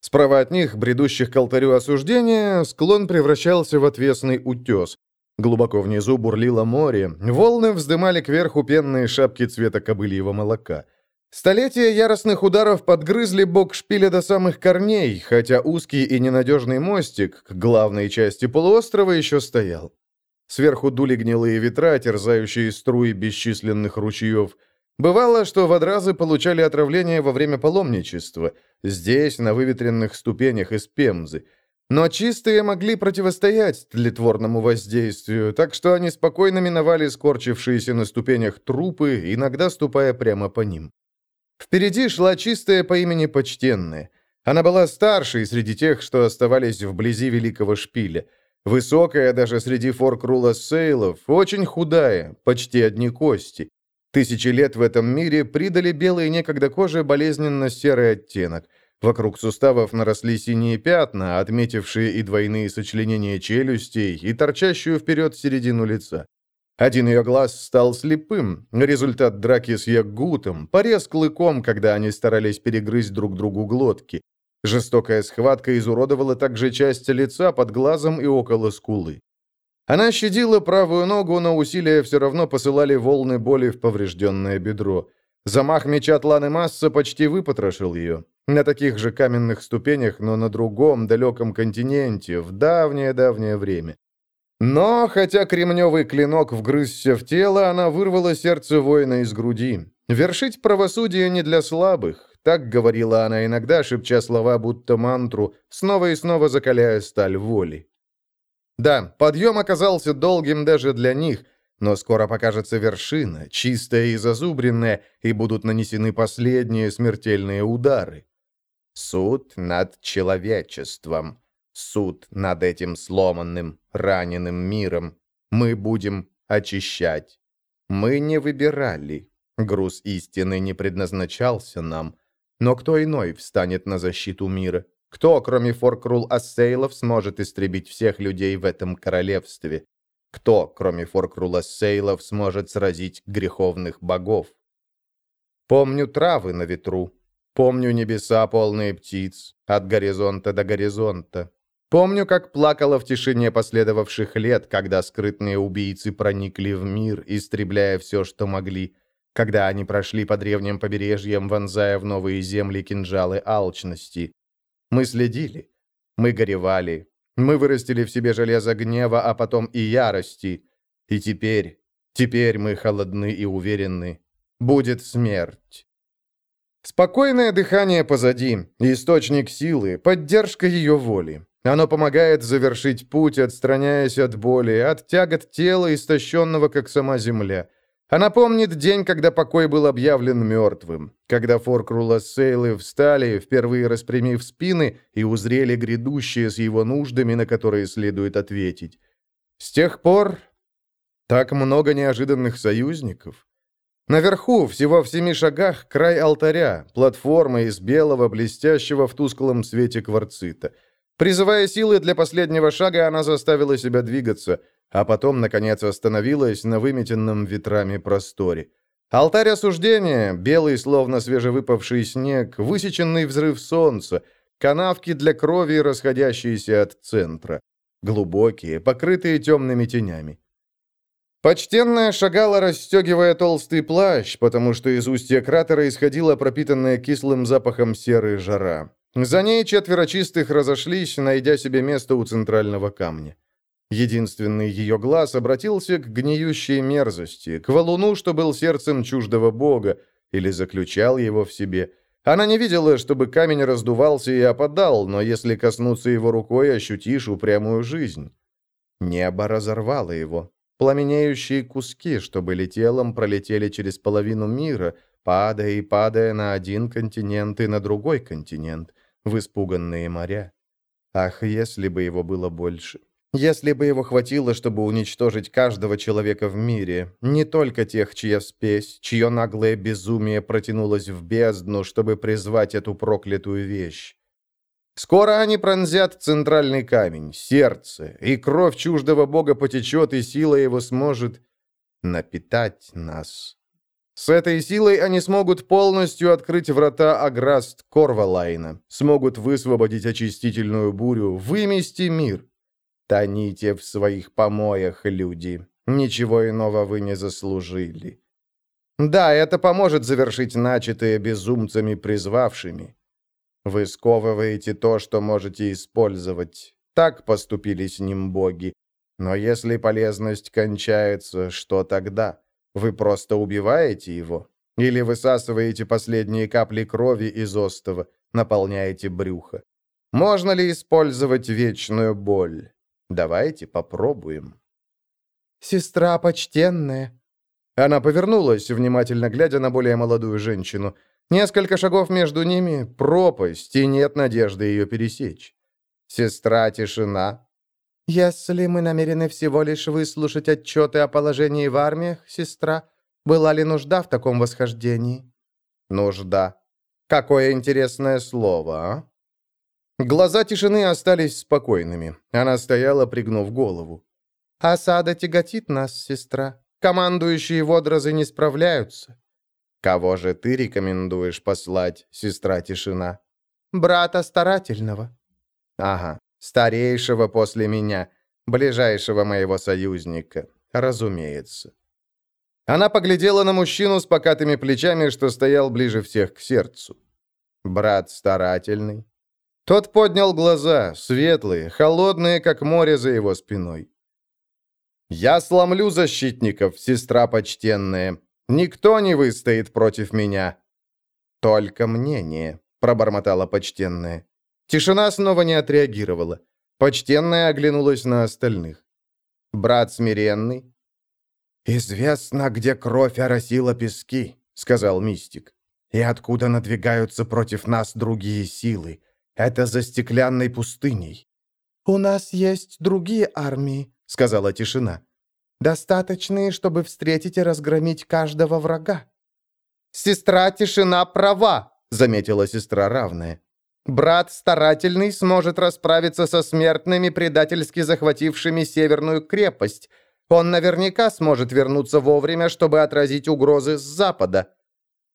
Справа от них, бредущих к алтарю осуждения, склон превращался в отвесный утес. Глубоко внизу бурлило море, волны вздымали кверху пенные шапки цвета кобыльего молока. Столетия яростных ударов подгрызли бок шпиля до самых корней, хотя узкий и ненадежный мостик к главной части полуострова еще стоял. Сверху дули гнилые ветра, терзающие струи бесчисленных ручьев. Бывало, что водразы получали отравление во время паломничества, здесь, на выветренных ступенях из пемзы. Но чистые могли противостоять тлетворному воздействию, так что они спокойно миновали скорчившиеся на ступенях трупы, иногда ступая прямо по ним. Впереди шла чистая по имени Почтенная. Она была старшей среди тех, что оставались вблизи Великого Шпиля. Высокая даже среди форкрула сейлов, очень худая, почти одни кости. Тысячи лет в этом мире придали белой некогда коже болезненно-серый оттенок. Вокруг суставов наросли синие пятна, отметившие и двойные сочленения челюстей, и торчащую вперед середину лица. Один ее глаз стал слепым, результат драки с Ягутом, порез клыком, когда они старались перегрызть друг другу глотки. Жестокая схватка изуродовала также часть лица под глазом и около скулы. Она щадила правую ногу, но усилия все равно посылали волны боли в поврежденное бедро. Замах меча Тланы Масса почти выпотрошил ее. На таких же каменных ступенях, но на другом, далеком континенте, в давнее-давнее время. Но, хотя кремневый клинок вгрызся в тело, она вырвала сердце воина из груди. Вершить правосудие не для слабых. Так говорила она иногда, шепча слова будто мантру, снова и снова закаляя сталь воли. Да, подъем оказался долгим даже для них, но скоро покажется вершина, чистая и зазубренная, и будут нанесены последние смертельные удары. Суд над человечеством. Суд над этим сломанным, раненым миром. Мы будем очищать. Мы не выбирали. Груз истины не предназначался нам. Но кто иной встанет на защиту мира? Кто, кроме Форкрул Ассейлов, сможет истребить всех людей в этом королевстве? Кто, кроме Форкрул Ассейлов, сможет сразить греховных богов? Помню травы на ветру. Помню небеса, полные птиц, от горизонта до горизонта. Помню, как плакала в тишине последовавших лет, когда скрытные убийцы проникли в мир, истребляя все, что могли – когда они прошли по древним побережьям, вонзая в новые земли кинжалы алчности. Мы следили, мы горевали, мы вырастили в себе железо гнева, а потом и ярости. И теперь, теперь мы холодны и уверены. Будет смерть. Спокойное дыхание позади, источник силы, поддержка ее воли. Оно помогает завершить путь, отстраняясь от боли, от тягот тела, истощенного, как сама земля. Она помнит день, когда покой был объявлен мертвым, когда Форкрула Сейлы встали, впервые распрямив спины, и узрели грядущее с его нуждами, на которые следует ответить. С тех пор так много неожиданных союзников. Наверху, всего в семи шагах, край алтаря, платформа из белого, блестящего в тусклом свете кварцита. Призывая силы для последнего шага, она заставила себя двигаться – а потом, наконец, остановилась на выметенном ветрами просторе. Алтарь осуждения, белый, словно свежевыпавший снег, высеченный взрыв солнца, канавки для крови, расходящиеся от центра, глубокие, покрытые темными тенями. Почтенная шагала, расстегивая толстый плащ, потому что из устья кратера исходила пропитанная кислым запахом серы жара. За ней четверо чистых разошлись, найдя себе место у центрального камня. Единственный ее глаз обратился к гниющей мерзости, к валуну, что был сердцем чуждого бога, или заключал его в себе. Она не видела, чтобы камень раздувался и опадал, но если коснуться его рукой, ощутишь упрямую жизнь. Небо разорвало его. Пламенеющие куски, что были телом, пролетели через половину мира, падая и падая на один континент и на другой континент, в испуганные моря. Ах, если бы его было больше! Если бы его хватило, чтобы уничтожить каждого человека в мире, не только тех, чья спесь, чье наглое безумие протянулось в бездну, чтобы призвать эту проклятую вещь. Скоро они пронзят центральный камень, сердце, и кровь чуждого бога потечет, и сила его сможет напитать нас. С этой силой они смогут полностью открыть врата Аграст Корвалайна, смогут высвободить очистительную бурю, вымести мир. Тоните в своих помоях, люди. Ничего иного вы не заслужили. Да, это поможет завершить начатое безумцами призвавшими. Вы сковываете то, что можете использовать. Так поступили с ним боги. Но если полезность кончается, что тогда? Вы просто убиваете его? Или высасываете последние капли крови из остова, наполняете брюхо? Можно ли использовать вечную боль? Давайте попробуем. «Сестра почтенная». Она повернулась, внимательно глядя на более молодую женщину. Несколько шагов между ними — пропасть, и нет надежды ее пересечь. Сестра тишина, «Если мы намерены всего лишь выслушать отчеты о положении в армиях, сестра, была ли нужда в таком восхождении?» «Нужда. Какое интересное слово, а?» Глаза тишины остались спокойными. Она стояла, пригнув голову. «Осада тяготит нас, сестра. Командующие водразы не справляются». «Кого же ты рекомендуешь послать, сестра тишина?» «Брата старательного». «Ага. Старейшего после меня, ближайшего моего союзника, разумеется. Она поглядела на мужчину с покатыми плечами, что стоял ближе всех к сердцу. Брат старательный. Тот поднял глаза, светлые, холодные, как море за его спиной. «Я сломлю защитников, сестра почтенная. Никто не выстоит против меня». «Только мнение», — пробормотала почтенная. Тишина снова не отреагировала. Почтенная оглянулась на остальных. «Брат смиренный?» «Известно, где кровь оросила пески», — сказал мистик. «И откуда надвигаются против нас другие силы. Это за стеклянной пустыней». «У нас есть другие армии», — сказала тишина. «Достаточные, чтобы встретить и разгромить каждого врага». «Сестра Тишина права», — заметила сестра равная. Брат старательный сможет расправиться со смертными, предательски захватившими Северную крепость. Он наверняка сможет вернуться вовремя, чтобы отразить угрозы с запада».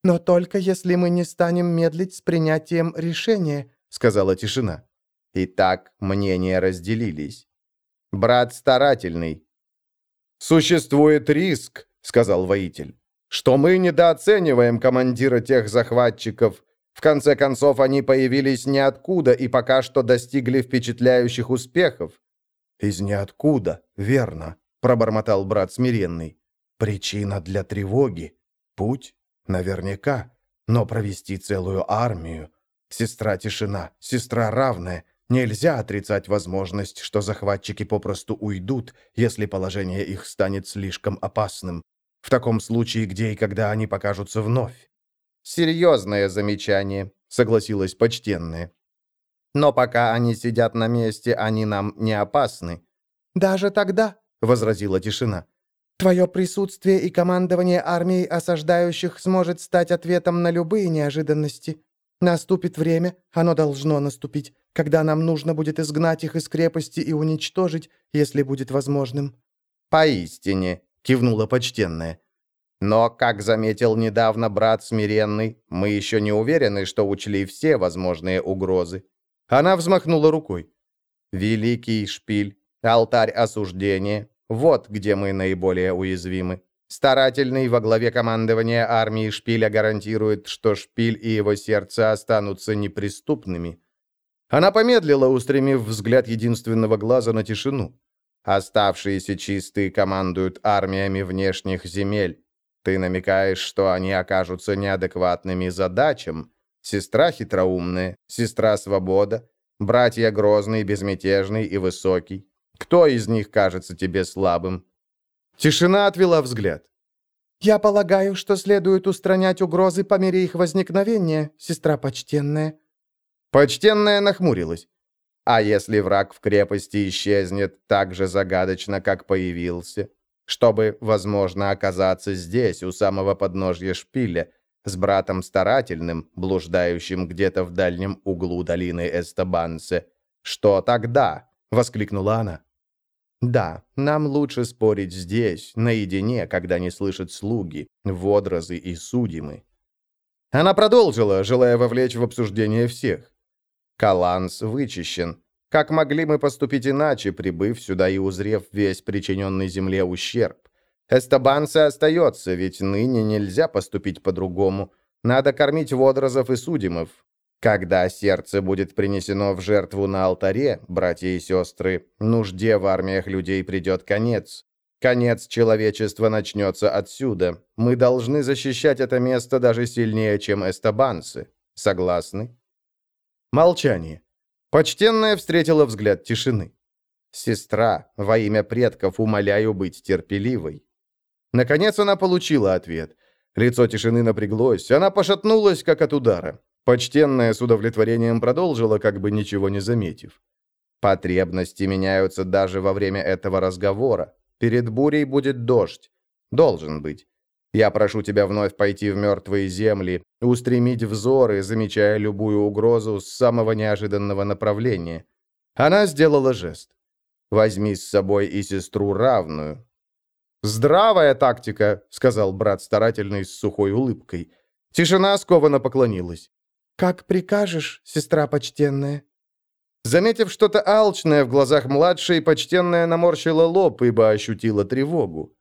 «Но только если мы не станем медлить с принятием решения», — сказала тишина. Итак, мнения разделились. Брат старательный. «Существует риск», — сказал воитель, — «что мы недооцениваем командира тех захватчиков, в конце концов, они появились ниоткуда и пока что достигли впечатляющих успехов. «Из ниоткуда, верно», — пробормотал брат смиренный. «Причина для тревоги. Путь? Наверняка. Но провести целую армию. Сестра тишина, сестра равная. Нельзя отрицать возможность, что захватчики попросту уйдут, если положение их станет слишком опасным. В таком случае, где и когда они покажутся вновь. «Серьезное замечание», — согласилась почтенная. «Но пока они сидят на месте, они нам не опасны». «Даже тогда», — возразила тишина, «твое присутствие и командование армией осаждающих сможет стать ответом на любые неожиданности. Наступит время, оно должно наступить, когда нам нужно будет изгнать их из крепости и уничтожить, если будет возможным». «Поистине», — кивнула почтенная. Но, как заметил недавно брат Смиренный, мы еще не уверены, что учли все возможные угрозы. Она взмахнула рукой. Великий шпиль, алтарь осуждения — вот где мы наиболее уязвимы. Старательный во главе командования армии шпиля гарантирует, что шпиль и его сердце останутся неприступными. Она помедлила, устремив взгляд единственного глаза на тишину. Оставшиеся чистые командуют армиями внешних земель. Ты намекаешь, что они окажутся неадекватными задачам? Сестра хитроумная, сестра свобода, братья грозный, безмятежный и высокий. Кто из них кажется тебе слабым?» Тишина отвела взгляд. «Я полагаю, что следует устранять угрозы по мере их возникновения, сестра почтенная». Почтенная нахмурилась. «А если враг в крепости исчезнет так же загадочно, как появился?» чтобы, возможно, оказаться здесь, у самого подножья шпиля, с братом старательным, блуждающим где-то в дальнем углу долины Эстабансе. «Что тогда?» — воскликнула она. Да, нам лучше спорить здесь, наедине, когда не слышат слуги, водразы и судимы. Она продолжила, желая вовлечь в обсуждение всех. Каланс вычищен. Как могли мы поступить иначе, прибыв сюда и узрев весь причиненный земле ущерб? Эстабанце остается, ведь ныне нельзя поступить по-другому. Надо кормить водразов и судимов. Когда сердце будет принесено в жертву на алтаре, братья и сестры, нужде в армиях людей придет конец. Конец человечества начнется отсюда. Мы должны защищать это место даже сильнее, чем эстабанцы. Согласны? Молчание. Почтенная встретила взгляд тишины. «Сестра, во имя предков умоляю быть терпеливой». Наконец она получила ответ. Лицо тишины напряглось, она пошатнулась, как от удара. Почтенная с удовлетворением продолжила, как бы ничего не заметив. «Потребности меняются даже во время этого разговора. Перед бурей будет дождь. Должен быть. Я прошу тебя вновь пойти в мертвые земли, устремить взоры, замечая любую угрозу с самого неожиданного направления». Она сделала жест. «Возьми с собой и сестру равную». «Здравая тактика», — сказал брат старательный с сухой улыбкой. Тишина скованно поклонилась. «Как прикажешь, сестра почтенная». Заметив что-то алчное в глазах младшей, почтенная наморщила лоб, ибо ощутила тревогу.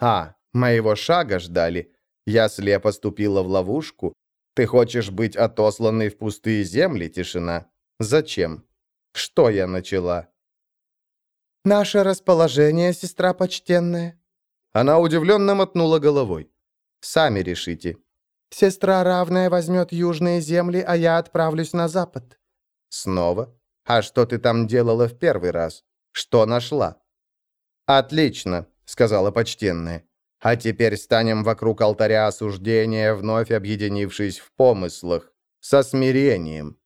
«А, моего шага ждали. Я слепо ступила в ловушку. Ты хочешь быть отосланной в пустые земли, тишина? Зачем? Что я начала?» «Наше расположение, сестра почтенная». Она удивленно мотнула головой. «Сами решите». «Сестра равная возьмет южные земли, а я отправлюсь на запад». «Снова?» «А что ты там делала в первый раз? Что нашла?» «Отлично», — сказала почтенная. «А теперь станем вокруг алтаря осуждения, вновь объединившись в помыслах, со смирением».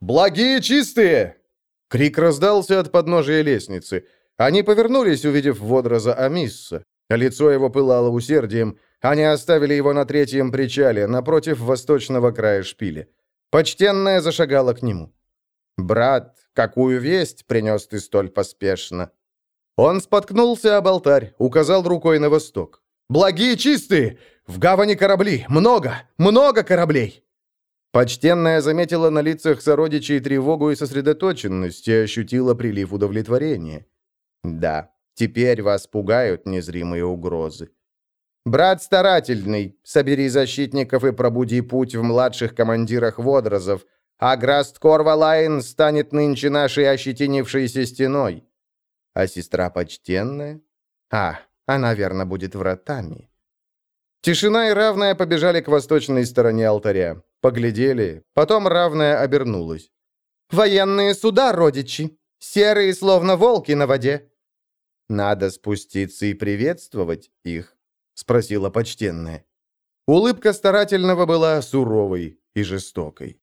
«Благие чистые!» Крик раздался от подножия лестницы. Они повернулись, увидев водраза Амисса. Лицо его пылало усердием. Они оставили его на третьем причале, напротив восточного края шпиля. Почтенная зашагала к нему. «Брат, какую весть принес ты столь поспешно?» Он споткнулся об алтарь, указал рукой на восток. «Благие чистые! В гавани корабли! Много! Много кораблей!» Почтенная заметила на лицах сородичей тревогу и сосредоточенность и ощутила прилив удовлетворения. «Да, теперь вас пугают незримые угрозы. Брат старательный, собери защитников и пробуди путь в младших командирах водразов, Аграст Корвалайн станет нынче нашей ощетинившейся стеной. А сестра почтенная? А, она, верно, будет вратами. Тишина и равная побежали к восточной стороне алтаря. Поглядели, потом равная обернулась. «Военные суда, родичи! Серые, словно волки на воде!» «Надо спуститься и приветствовать их», — спросила почтенная. Улыбка старательного была суровой и жестокой.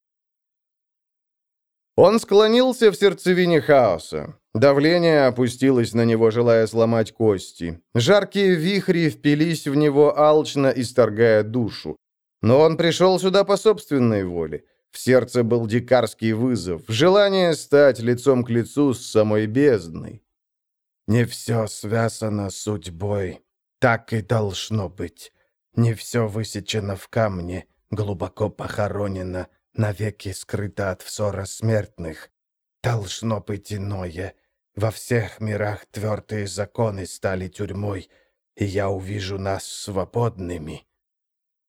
Он склонился в сердцевине хаоса. Давление опустилось на него, желая сломать кости. Жаркие вихри впились в него, алчно исторгая душу. Но он пришел сюда по собственной воле. В сердце был дикарский вызов, желание стать лицом к лицу с самой бездной. «Не все связано судьбой. Так и должно быть. Не все высечено в камне, глубоко похоронено навеки скрыто от взора смертных. Должно быть иное. Во всех мирах твердые законы стали тюрьмой, и я увижу нас свободными».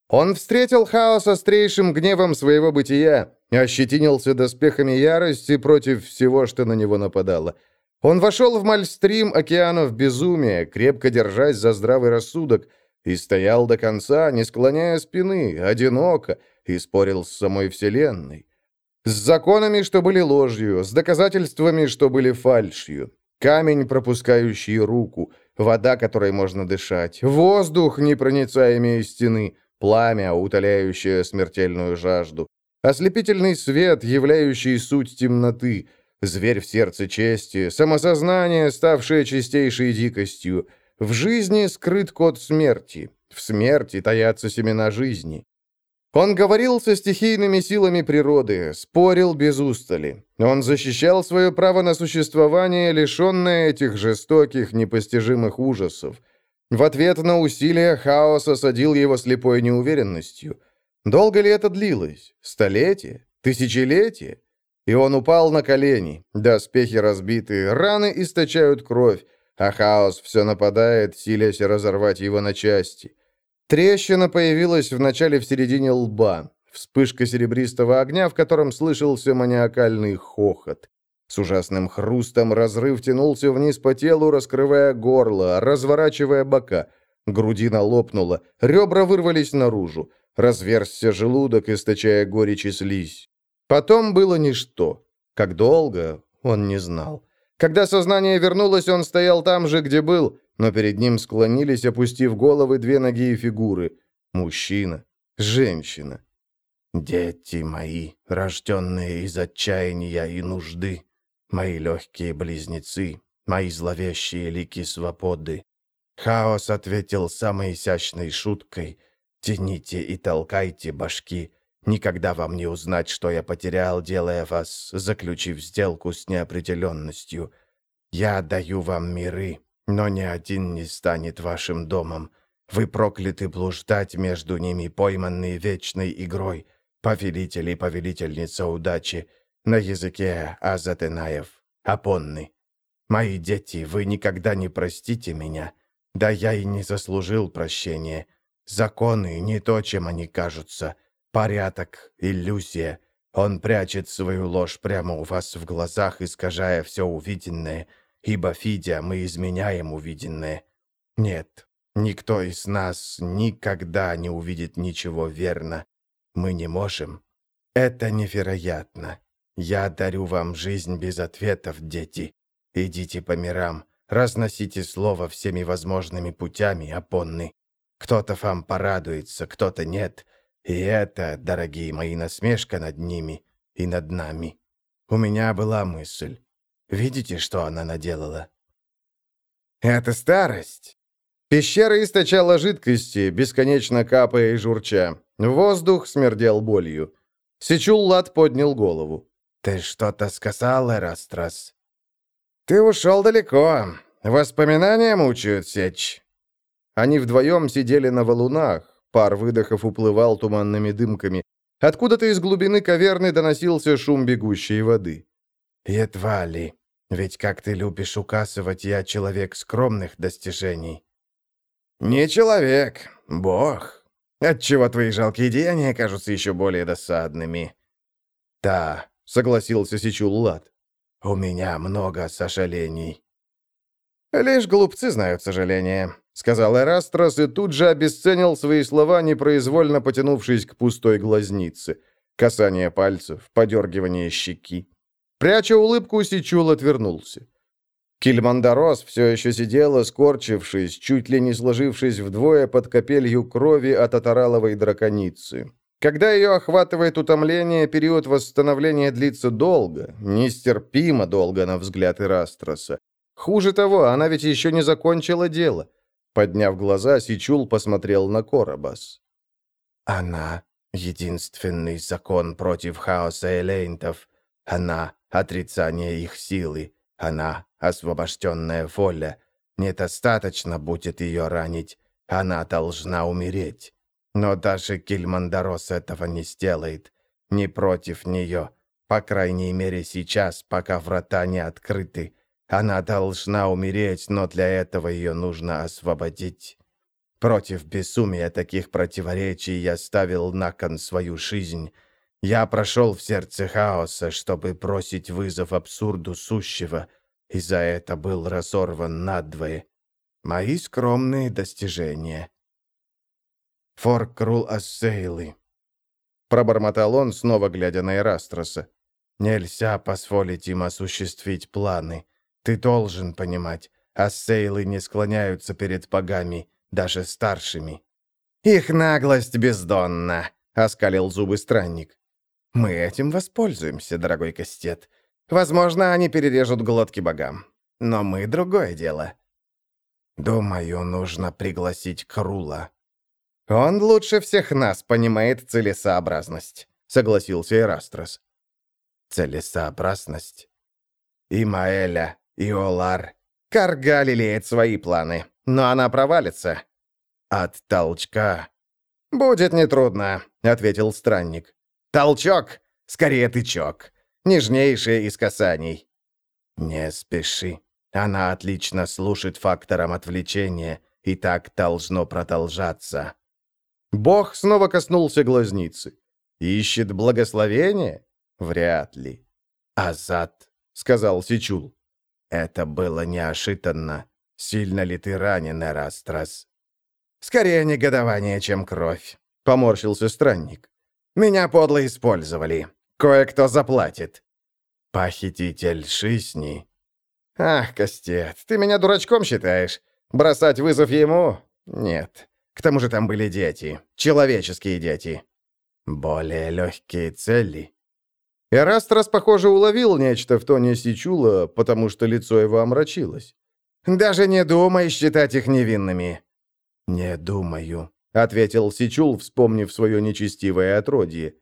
Он встретил хаос острейшим гневом своего бытия, ощетинился доспехами ярости против всего, что на него нападало. Он вошел в мальстрим океанов безумия, крепко держась за здравый рассудок, и стоял до конца, не склоняя спины, одиноко, и спорил с самой Вселенной. С законами, что были ложью, с доказательствами, что были фальшью. Камень, пропускающий руку, вода, которой можно дышать, воздух, непроницаемые стены, пламя, утоляющее смертельную жажду, ослепительный свет, являющий суть темноты, зверь в сердце чести, самосознание, ставшее чистейшей дикостью. В жизни скрыт код смерти, в смерти таятся семена жизни. Он говорил со стихийными силами природы, спорил без устали. Он защищал свое право на существование, лишенное этих жестоких, непостижимых ужасов. В ответ на усилия хаос осадил его слепой неуверенностью. Долго ли это длилось? Столетие? Тысячелетие? И он упал на колени. Доспехи разбиты, раны источают кровь, а хаос все нападает, силясь разорвать его на части. Трещина появилась вначале в середине лба. Вспышка серебристого огня, в котором слышался маниакальный хохот. С ужасным хрустом разрыв тянулся вниз по телу, раскрывая горло, разворачивая бока. Грудина лопнула, ребра вырвались наружу. Разверзся желудок, источая горечь и слизь. Потом было ничто. Как долго, он не знал. Когда сознание вернулось, он стоял там же, где был, но перед ним склонились, опустив головы, две ноги и фигуры. Мужчина, женщина. «Дети мои, рожденные из отчаяния и нужды, мои легкие близнецы, мои зловещие лики свободы». Хаос ответил самой изящной шуткой. «Тяните и толкайте башки, Никогда вам не узнать, что я потерял, делая вас, заключив сделку с неопределенностью. Я отдаю вам миры, но ни один не станет вашим домом. Вы прокляты блуждать между ними, пойманные вечной игрой. Повелитель и повелительница удачи. На языке Азатенаев. Апонны. Мои дети, вы никогда не простите меня. Да я и не заслужил прощения. Законы не то, чем они кажутся. Порядок, иллюзия. Он прячет свою ложь прямо у вас в глазах, искажая все увиденное, ибо, Фидя, мы изменяем увиденное. Нет, никто из нас никогда не увидит ничего верно. Мы не можем. Это невероятно. Я дарю вам жизнь без ответов, дети. Идите по мирам, разносите слово всеми возможными путями, опонны. Кто-то вам порадуется, кто-то нет — и это, дорогие мои, насмешка над ними и над нами. У меня была мысль. Видите, что она наделала? Это старость. Пещера источала жидкости, бесконечно капая и журча. Воздух смердел болью. Сичуллат поднял голову. «Ты что-то сказал, Эрастрас?» «Ты ушел далеко. Воспоминания мучают сечь». Они вдвоем сидели на валунах, Пар выдохов уплывал туманными дымками. Откуда-то из глубины каверны доносился шум бегущей воды. «Едва ли. Ведь, как ты любишь указывать, я человек скромных достижений». «Не человек, бог. Отчего твои жалкие деяния кажутся еще более досадными?» «Да», — согласился Сичуллат. «У меня много сожалений». «Лишь глупцы знают сожаления сказал Эрастрос и тут же обесценил свои слова, непроизвольно потянувшись к пустой глазнице. Касание пальцев, подергивание щеки. Пряча улыбку, Сичул отвернулся. Кильмандарос все еще сидела, скорчившись, чуть ли не сложившись вдвое под капелью крови от атараловой драконицы. Когда ее охватывает утомление, период восстановления длится долго, нестерпимо долго, на взгляд Ирастроса. Хуже того, она ведь еще не закончила дело. Подняв глаза, Сичул посмотрел на Коробас. «Она — единственный закон против хаоса элейнтов. Она — отрицание их силы. Она — освобожденная воля. Недостаточно будет ее ранить. Она должна умереть. Но даже Кильмандарос этого не сделает. Не против нее. По крайней мере сейчас, пока врата не открыты. Она должна умереть, но для этого ее нужно освободить. Против безумия таких противоречий я ставил на кон свою жизнь. Я прошел в сердце хаоса, чтобы бросить вызов абсурду сущего, и за это был разорван надвое. Мои скромные достижения. Форкрул Ассейлы. Пробормотал он, снова глядя на Эрастроса. Нельзя позволить им осуществить планы. Ты должен понимать, ассейлы не склоняются перед богами, даже старшими. Их наглость бездонна, оскалил зубы странник. Мы этим воспользуемся, дорогой Кастет. Возможно, они перережут глотки богам. Но мы другое дело. Думаю, нужно пригласить Крула. «Он лучше всех нас понимает целесообразность», — согласился Эрастрос. «Целесообразность? Имаэля, Иолар. Карга лелеет свои планы, но она провалится. От толчка...» «Будет нетрудно», — ответил странник. «Толчок, скорее тычок. Нежнейшее из касаний». «Не спеши. Она отлично слушает фактором отвлечения, и так должно продолжаться». Бог снова коснулся глазницы. «Ищет благословение? Вряд ли». «Азат», — сказал Сичул. «Это было неожиданно. Сильно ли ты ранен, Эрастрас?» «Скорее негодование, чем кровь», — поморщился странник. «Меня подло использовали. Кое-кто заплатит». «Похититель Шисни». «Ах, Костет, ты меня дурачком считаешь? Бросать вызов ему? Нет. К тому же там были дети. Человеческие дети. Более легкие цели. Эрастрос, похоже, уловил нечто в тоне Сичула, потому что лицо его омрачилось. «Даже не думай считать их невинными». «Не думаю», — ответил Сичул, вспомнив свое нечестивое отродье.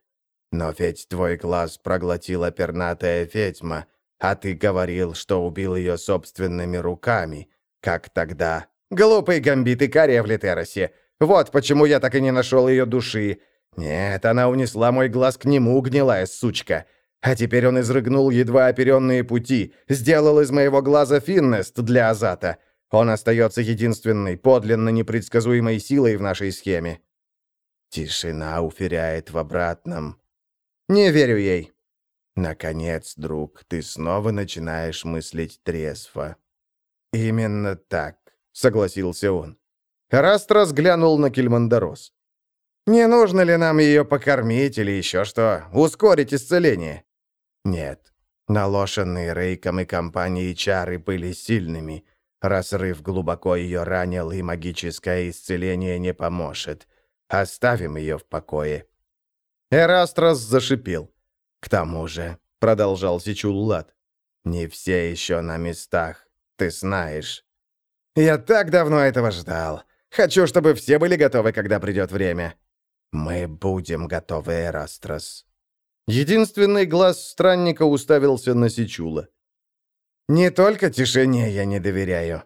«Но ведь твой глаз проглотила пернатая ведьма, а ты говорил, что убил ее собственными руками. Как тогда?» «Глупый гамбит и кария в Литеросе. Вот почему я так и не нашел ее души. Нет, она унесла мой глаз к нему, гнилая сучка. А теперь он изрыгнул едва оперенные пути, сделал из моего глаза финнест для Азата. Он остается единственной, подлинно непредсказуемой силой в нашей схеме. Тишина уверяет в обратном. Не верю ей. Наконец, друг, ты снова начинаешь мыслить трезво. Именно так, согласился он. Раст разглянул на Кельмандарос. «Не нужно ли нам ее покормить или еще что? Ускорить исцеление?» «Нет. Наложенные Рейком и компанией чары были сильными. Разрыв глубоко ее ранил, и магическое исцеление не поможет. Оставим ее в покое». Эрастрос зашипел. «К тому же», — продолжал Сичуллат, — «не все еще на местах, ты знаешь». «Я так давно этого ждал. Хочу, чтобы все были готовы, когда придет время». «Мы будем готовы, Эрастрос». Единственный глаз странника уставился на Сичула. «Не только тишине я не доверяю.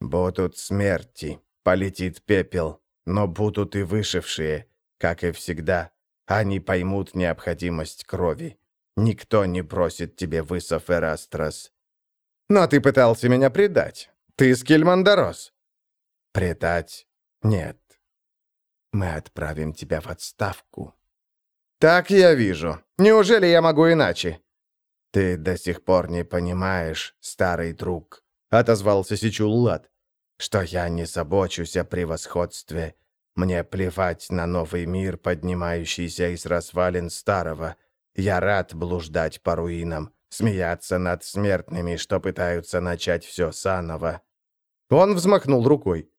Будут смерти, полетит пепел, но будут и вышившие, как и всегда. Они поймут необходимость крови. Никто не просит тебе высов, Эрастрос». «Но ты пытался меня предать. Ты Скельмандарос». Предать? Нет. Мы отправим тебя в отставку. Так я вижу. Неужели я могу иначе? Ты до сих пор не понимаешь, старый друг, отозвался Сичуллат, что я не забочусь о превосходстве. Мне плевать на новый мир, поднимающийся из развалин старого. Я рад блуждать по руинам, смеяться над смертными, что пытаются начать все заново. Он взмахнул рукой.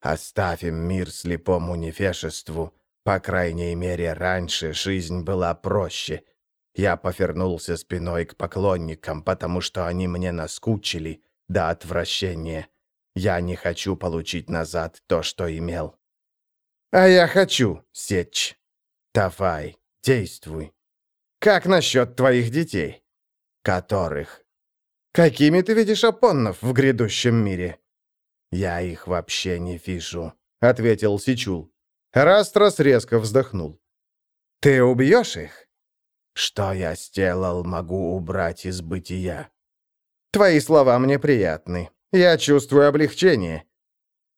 Оставим мир слепому невежеству. По крайней мере, раньше жизнь была проще. Я повернулся спиной к поклонникам, потому что они мне наскучили до отвращения. Я не хочу получить назад то, что имел. А я хочу, Сечь. Давай, действуй. Как насчет твоих детей? Которых? Какими ты видишь опоннов в грядущем мире? «Я их вообще не вижу», — ответил Сичул. Растрас резко вздохнул. «Ты убьешь их?» «Что я сделал, могу убрать из бытия». «Твои слова мне приятны. Я чувствую облегчение».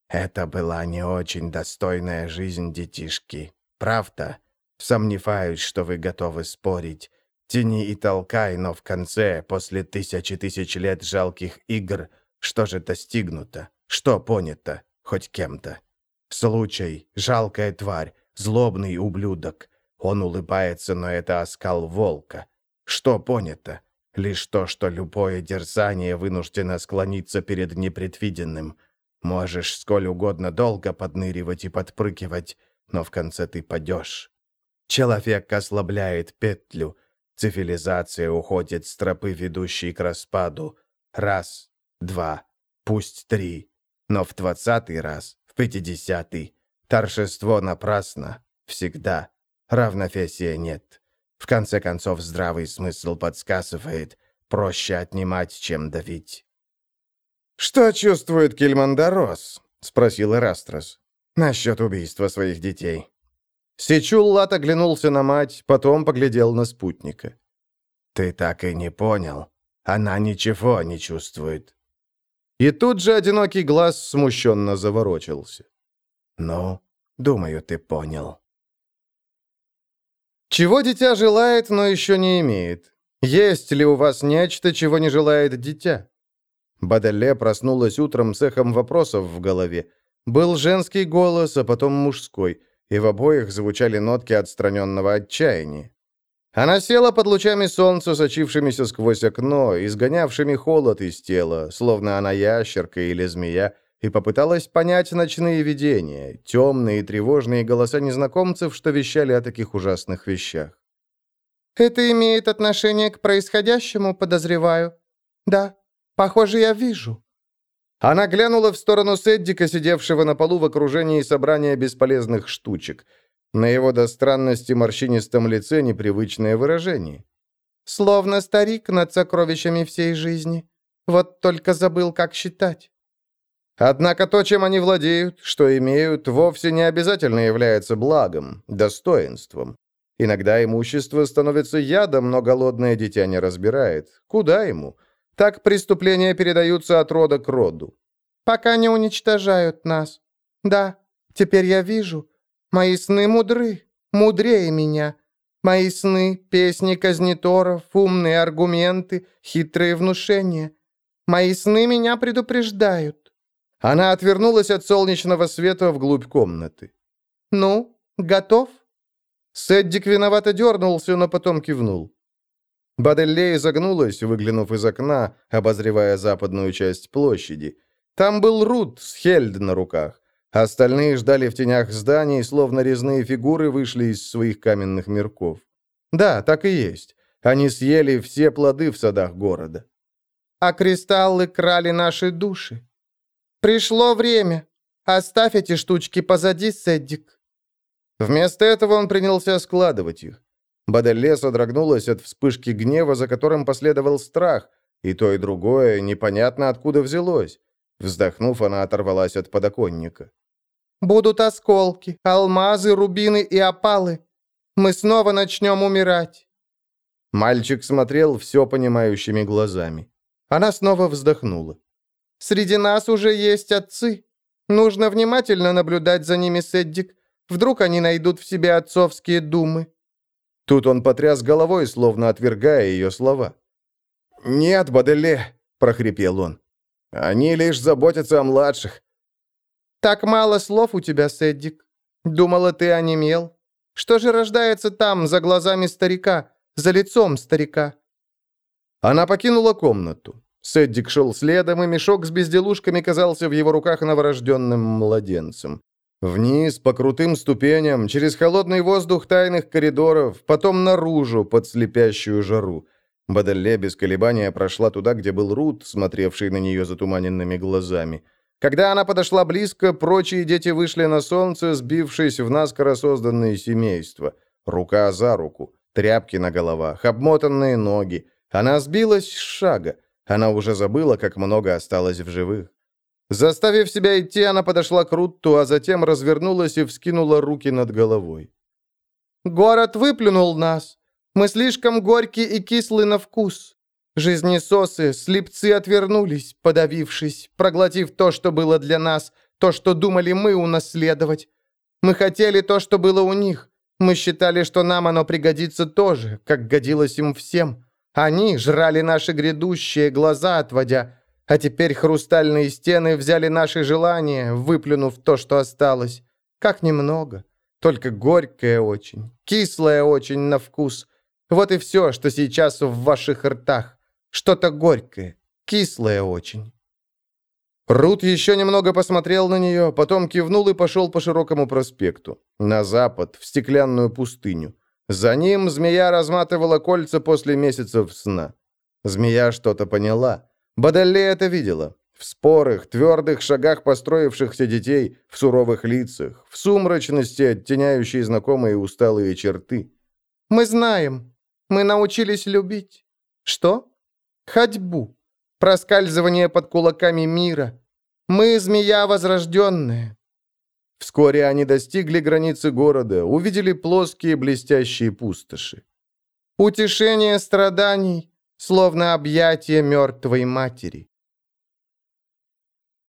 «Это была не очень достойная жизнь детишки. Правда? Сомневаюсь, что вы готовы спорить. Тяни и толкай, но в конце, после тысячи тысяч лет жалких игр, что же достигнуто? Что понято, хоть кем-то? Случай, жалкая тварь, злобный ублюдок. Он улыбается, но это оскал волка. Что понято? Лишь то, что любое дерзание вынуждено склониться перед непредвиденным. Можешь сколь угодно долго подныривать и подпрыгивать, но в конце ты падешь. Человек ослабляет петлю. Цивилизация уходит с тропы, ведущей к распаду. Раз, два, пусть три. Но в двадцатый раз, пятидесятый, Торжество напрасно. Всегда. Равновесия нет. В конце концов, здравый смысл подсказывает, проще отнимать, чем давить. «Что чувствует Кельмандарос?» — спросил Эрастрос. «Насчет убийства своих детей». Сечуллат оглянулся на мать, потом поглядел на спутника. «Ты так и не понял. Она ничего не чувствует». И тут же одинокий глаз смущенно заворочился. «Ну, думаю, ты понял». Чего дитя желает, но еще не имеет? Есть ли у вас нечто, чего не желает дитя? Баделле проснулась утром с эхом вопросов в голове. Был женский голос, а потом мужской, и в обоих звучали нотки отстраненного отчаяния. Она села под лучами солнца, сочившимися сквозь окно, изгонявшими холод из тела, словно она ящерка или змея, и попыталась понять ночные видения, темные и тревожные голоса незнакомцев, что вещали о таких ужасных вещах. «Это имеет отношение к происходящему, подозреваю. Да, похоже, я вижу». Она глянула в сторону Седдика, сидевшего на полу в окружении собрания бесполезных штучек. На его до странности морщинистом лице непривычное выражение. «Словно старик над сокровищами всей жизни. Вот только забыл, как считать». Однако то, чем они владеют, что имеют, вовсе не обязательно является благом, достоинством. Иногда имущество становится ядом, но голодное дитя не разбирает. Куда ему? Так преступления передаются от рода к роду. «Пока не уничтожают нас. Да, теперь я вижу. Мои сны мудры, мудрее меня. Мои сны — песни казниторов, умные аргументы, хитрые внушения. Мои сны меня предупреждают. Она отвернулась от солнечного света вглубь комнаты. «Ну, готов?» Сэддик виновато дернулся, но потом кивнул. Баделле изогнулась, выглянув из окна, обозревая западную часть площади. Там был Рут с Хельд на руках. Остальные ждали в тенях зданий, словно резные фигуры вышли из своих каменных мирков. Да, так и есть. Они съели все плоды в садах города. «А кристаллы крали наши души», «Пришло время. Оставь эти штучки позади, Сэддик». Вместо этого он принялся складывать их. Баделле содрогнулась от вспышки гнева, за которым последовал страх, и то и другое непонятно откуда взялось. Вздохнув, она оторвалась от подоконника. «Будут осколки, алмазы, рубины и опалы. Мы снова начнем умирать». Мальчик смотрел все понимающими глазами. Она снова вздохнула. Среди нас уже есть отцы. Нужно внимательно наблюдать за ними, Сэддик. Вдруг они найдут в себе отцовские думы». Тут он потряс головой, словно отвергая ее слова. «Нет, Баделе», — прохрипел он. «Они лишь заботятся о младших». «Так мало слов у тебя, Сэддик. Думала, ты онемел. Что же рождается там, за глазами старика, за лицом старика?» Она покинула комнату. Сэддик шел следом, и мешок с безделушками казался в его руках новорожденным младенцем. Вниз, по крутым ступеням, через холодный воздух тайных коридоров, потом наружу, под слепящую жару. Баделле без колебания прошла туда, где был Рут, смотревший на нее затуманенными глазами. Когда она подошла близко, прочие дети вышли на солнце, сбившись в наскоро созданные семейства. Рука за руку, тряпки на головах, обмотанные ноги. Она сбилась с шага. Она уже забыла, как много осталось в живых. Заставив себя идти, она подошла к Рутту, а затем развернулась и вскинула руки над головой. «Город выплюнул нас. Мы слишком горькие и кислы на вкус. Жизнесосы, слепцы отвернулись, подавившись, проглотив то, что было для нас, то, что думали мы унаследовать. Мы хотели то, что было у них. Мы считали, что нам оно пригодится тоже, как годилось им всем. Они жрали наши грядущие, глаза отводя, а теперь хрустальные стены взяли наши желания, выплюнув то, что осталось. Как немного. Только горькое очень, кислое очень на вкус. Вот и все, что сейчас в ваших ртах. Что-то горькое, кислое очень. Рут еще немного посмотрел на нее, потом кивнул и пошел по широкому проспекту. На запад, в стеклянную пустыню. За ним змея разматывала кольца после месяцев сна. Змея что-то поняла. Баделле это видела. В спорах, твердых шагах построившихся детей, в суровых лицах, в сумрачности, оттеняющей знакомые усталые черты. «Мы знаем. Мы научились любить. Что? Ходьбу. Проскальзывание под кулаками мира. Мы змея возрожденная». Вскоре они достигли границы города, увидели плоские блестящие пустоши. «Утешение страданий, словно объятие мертвой матери».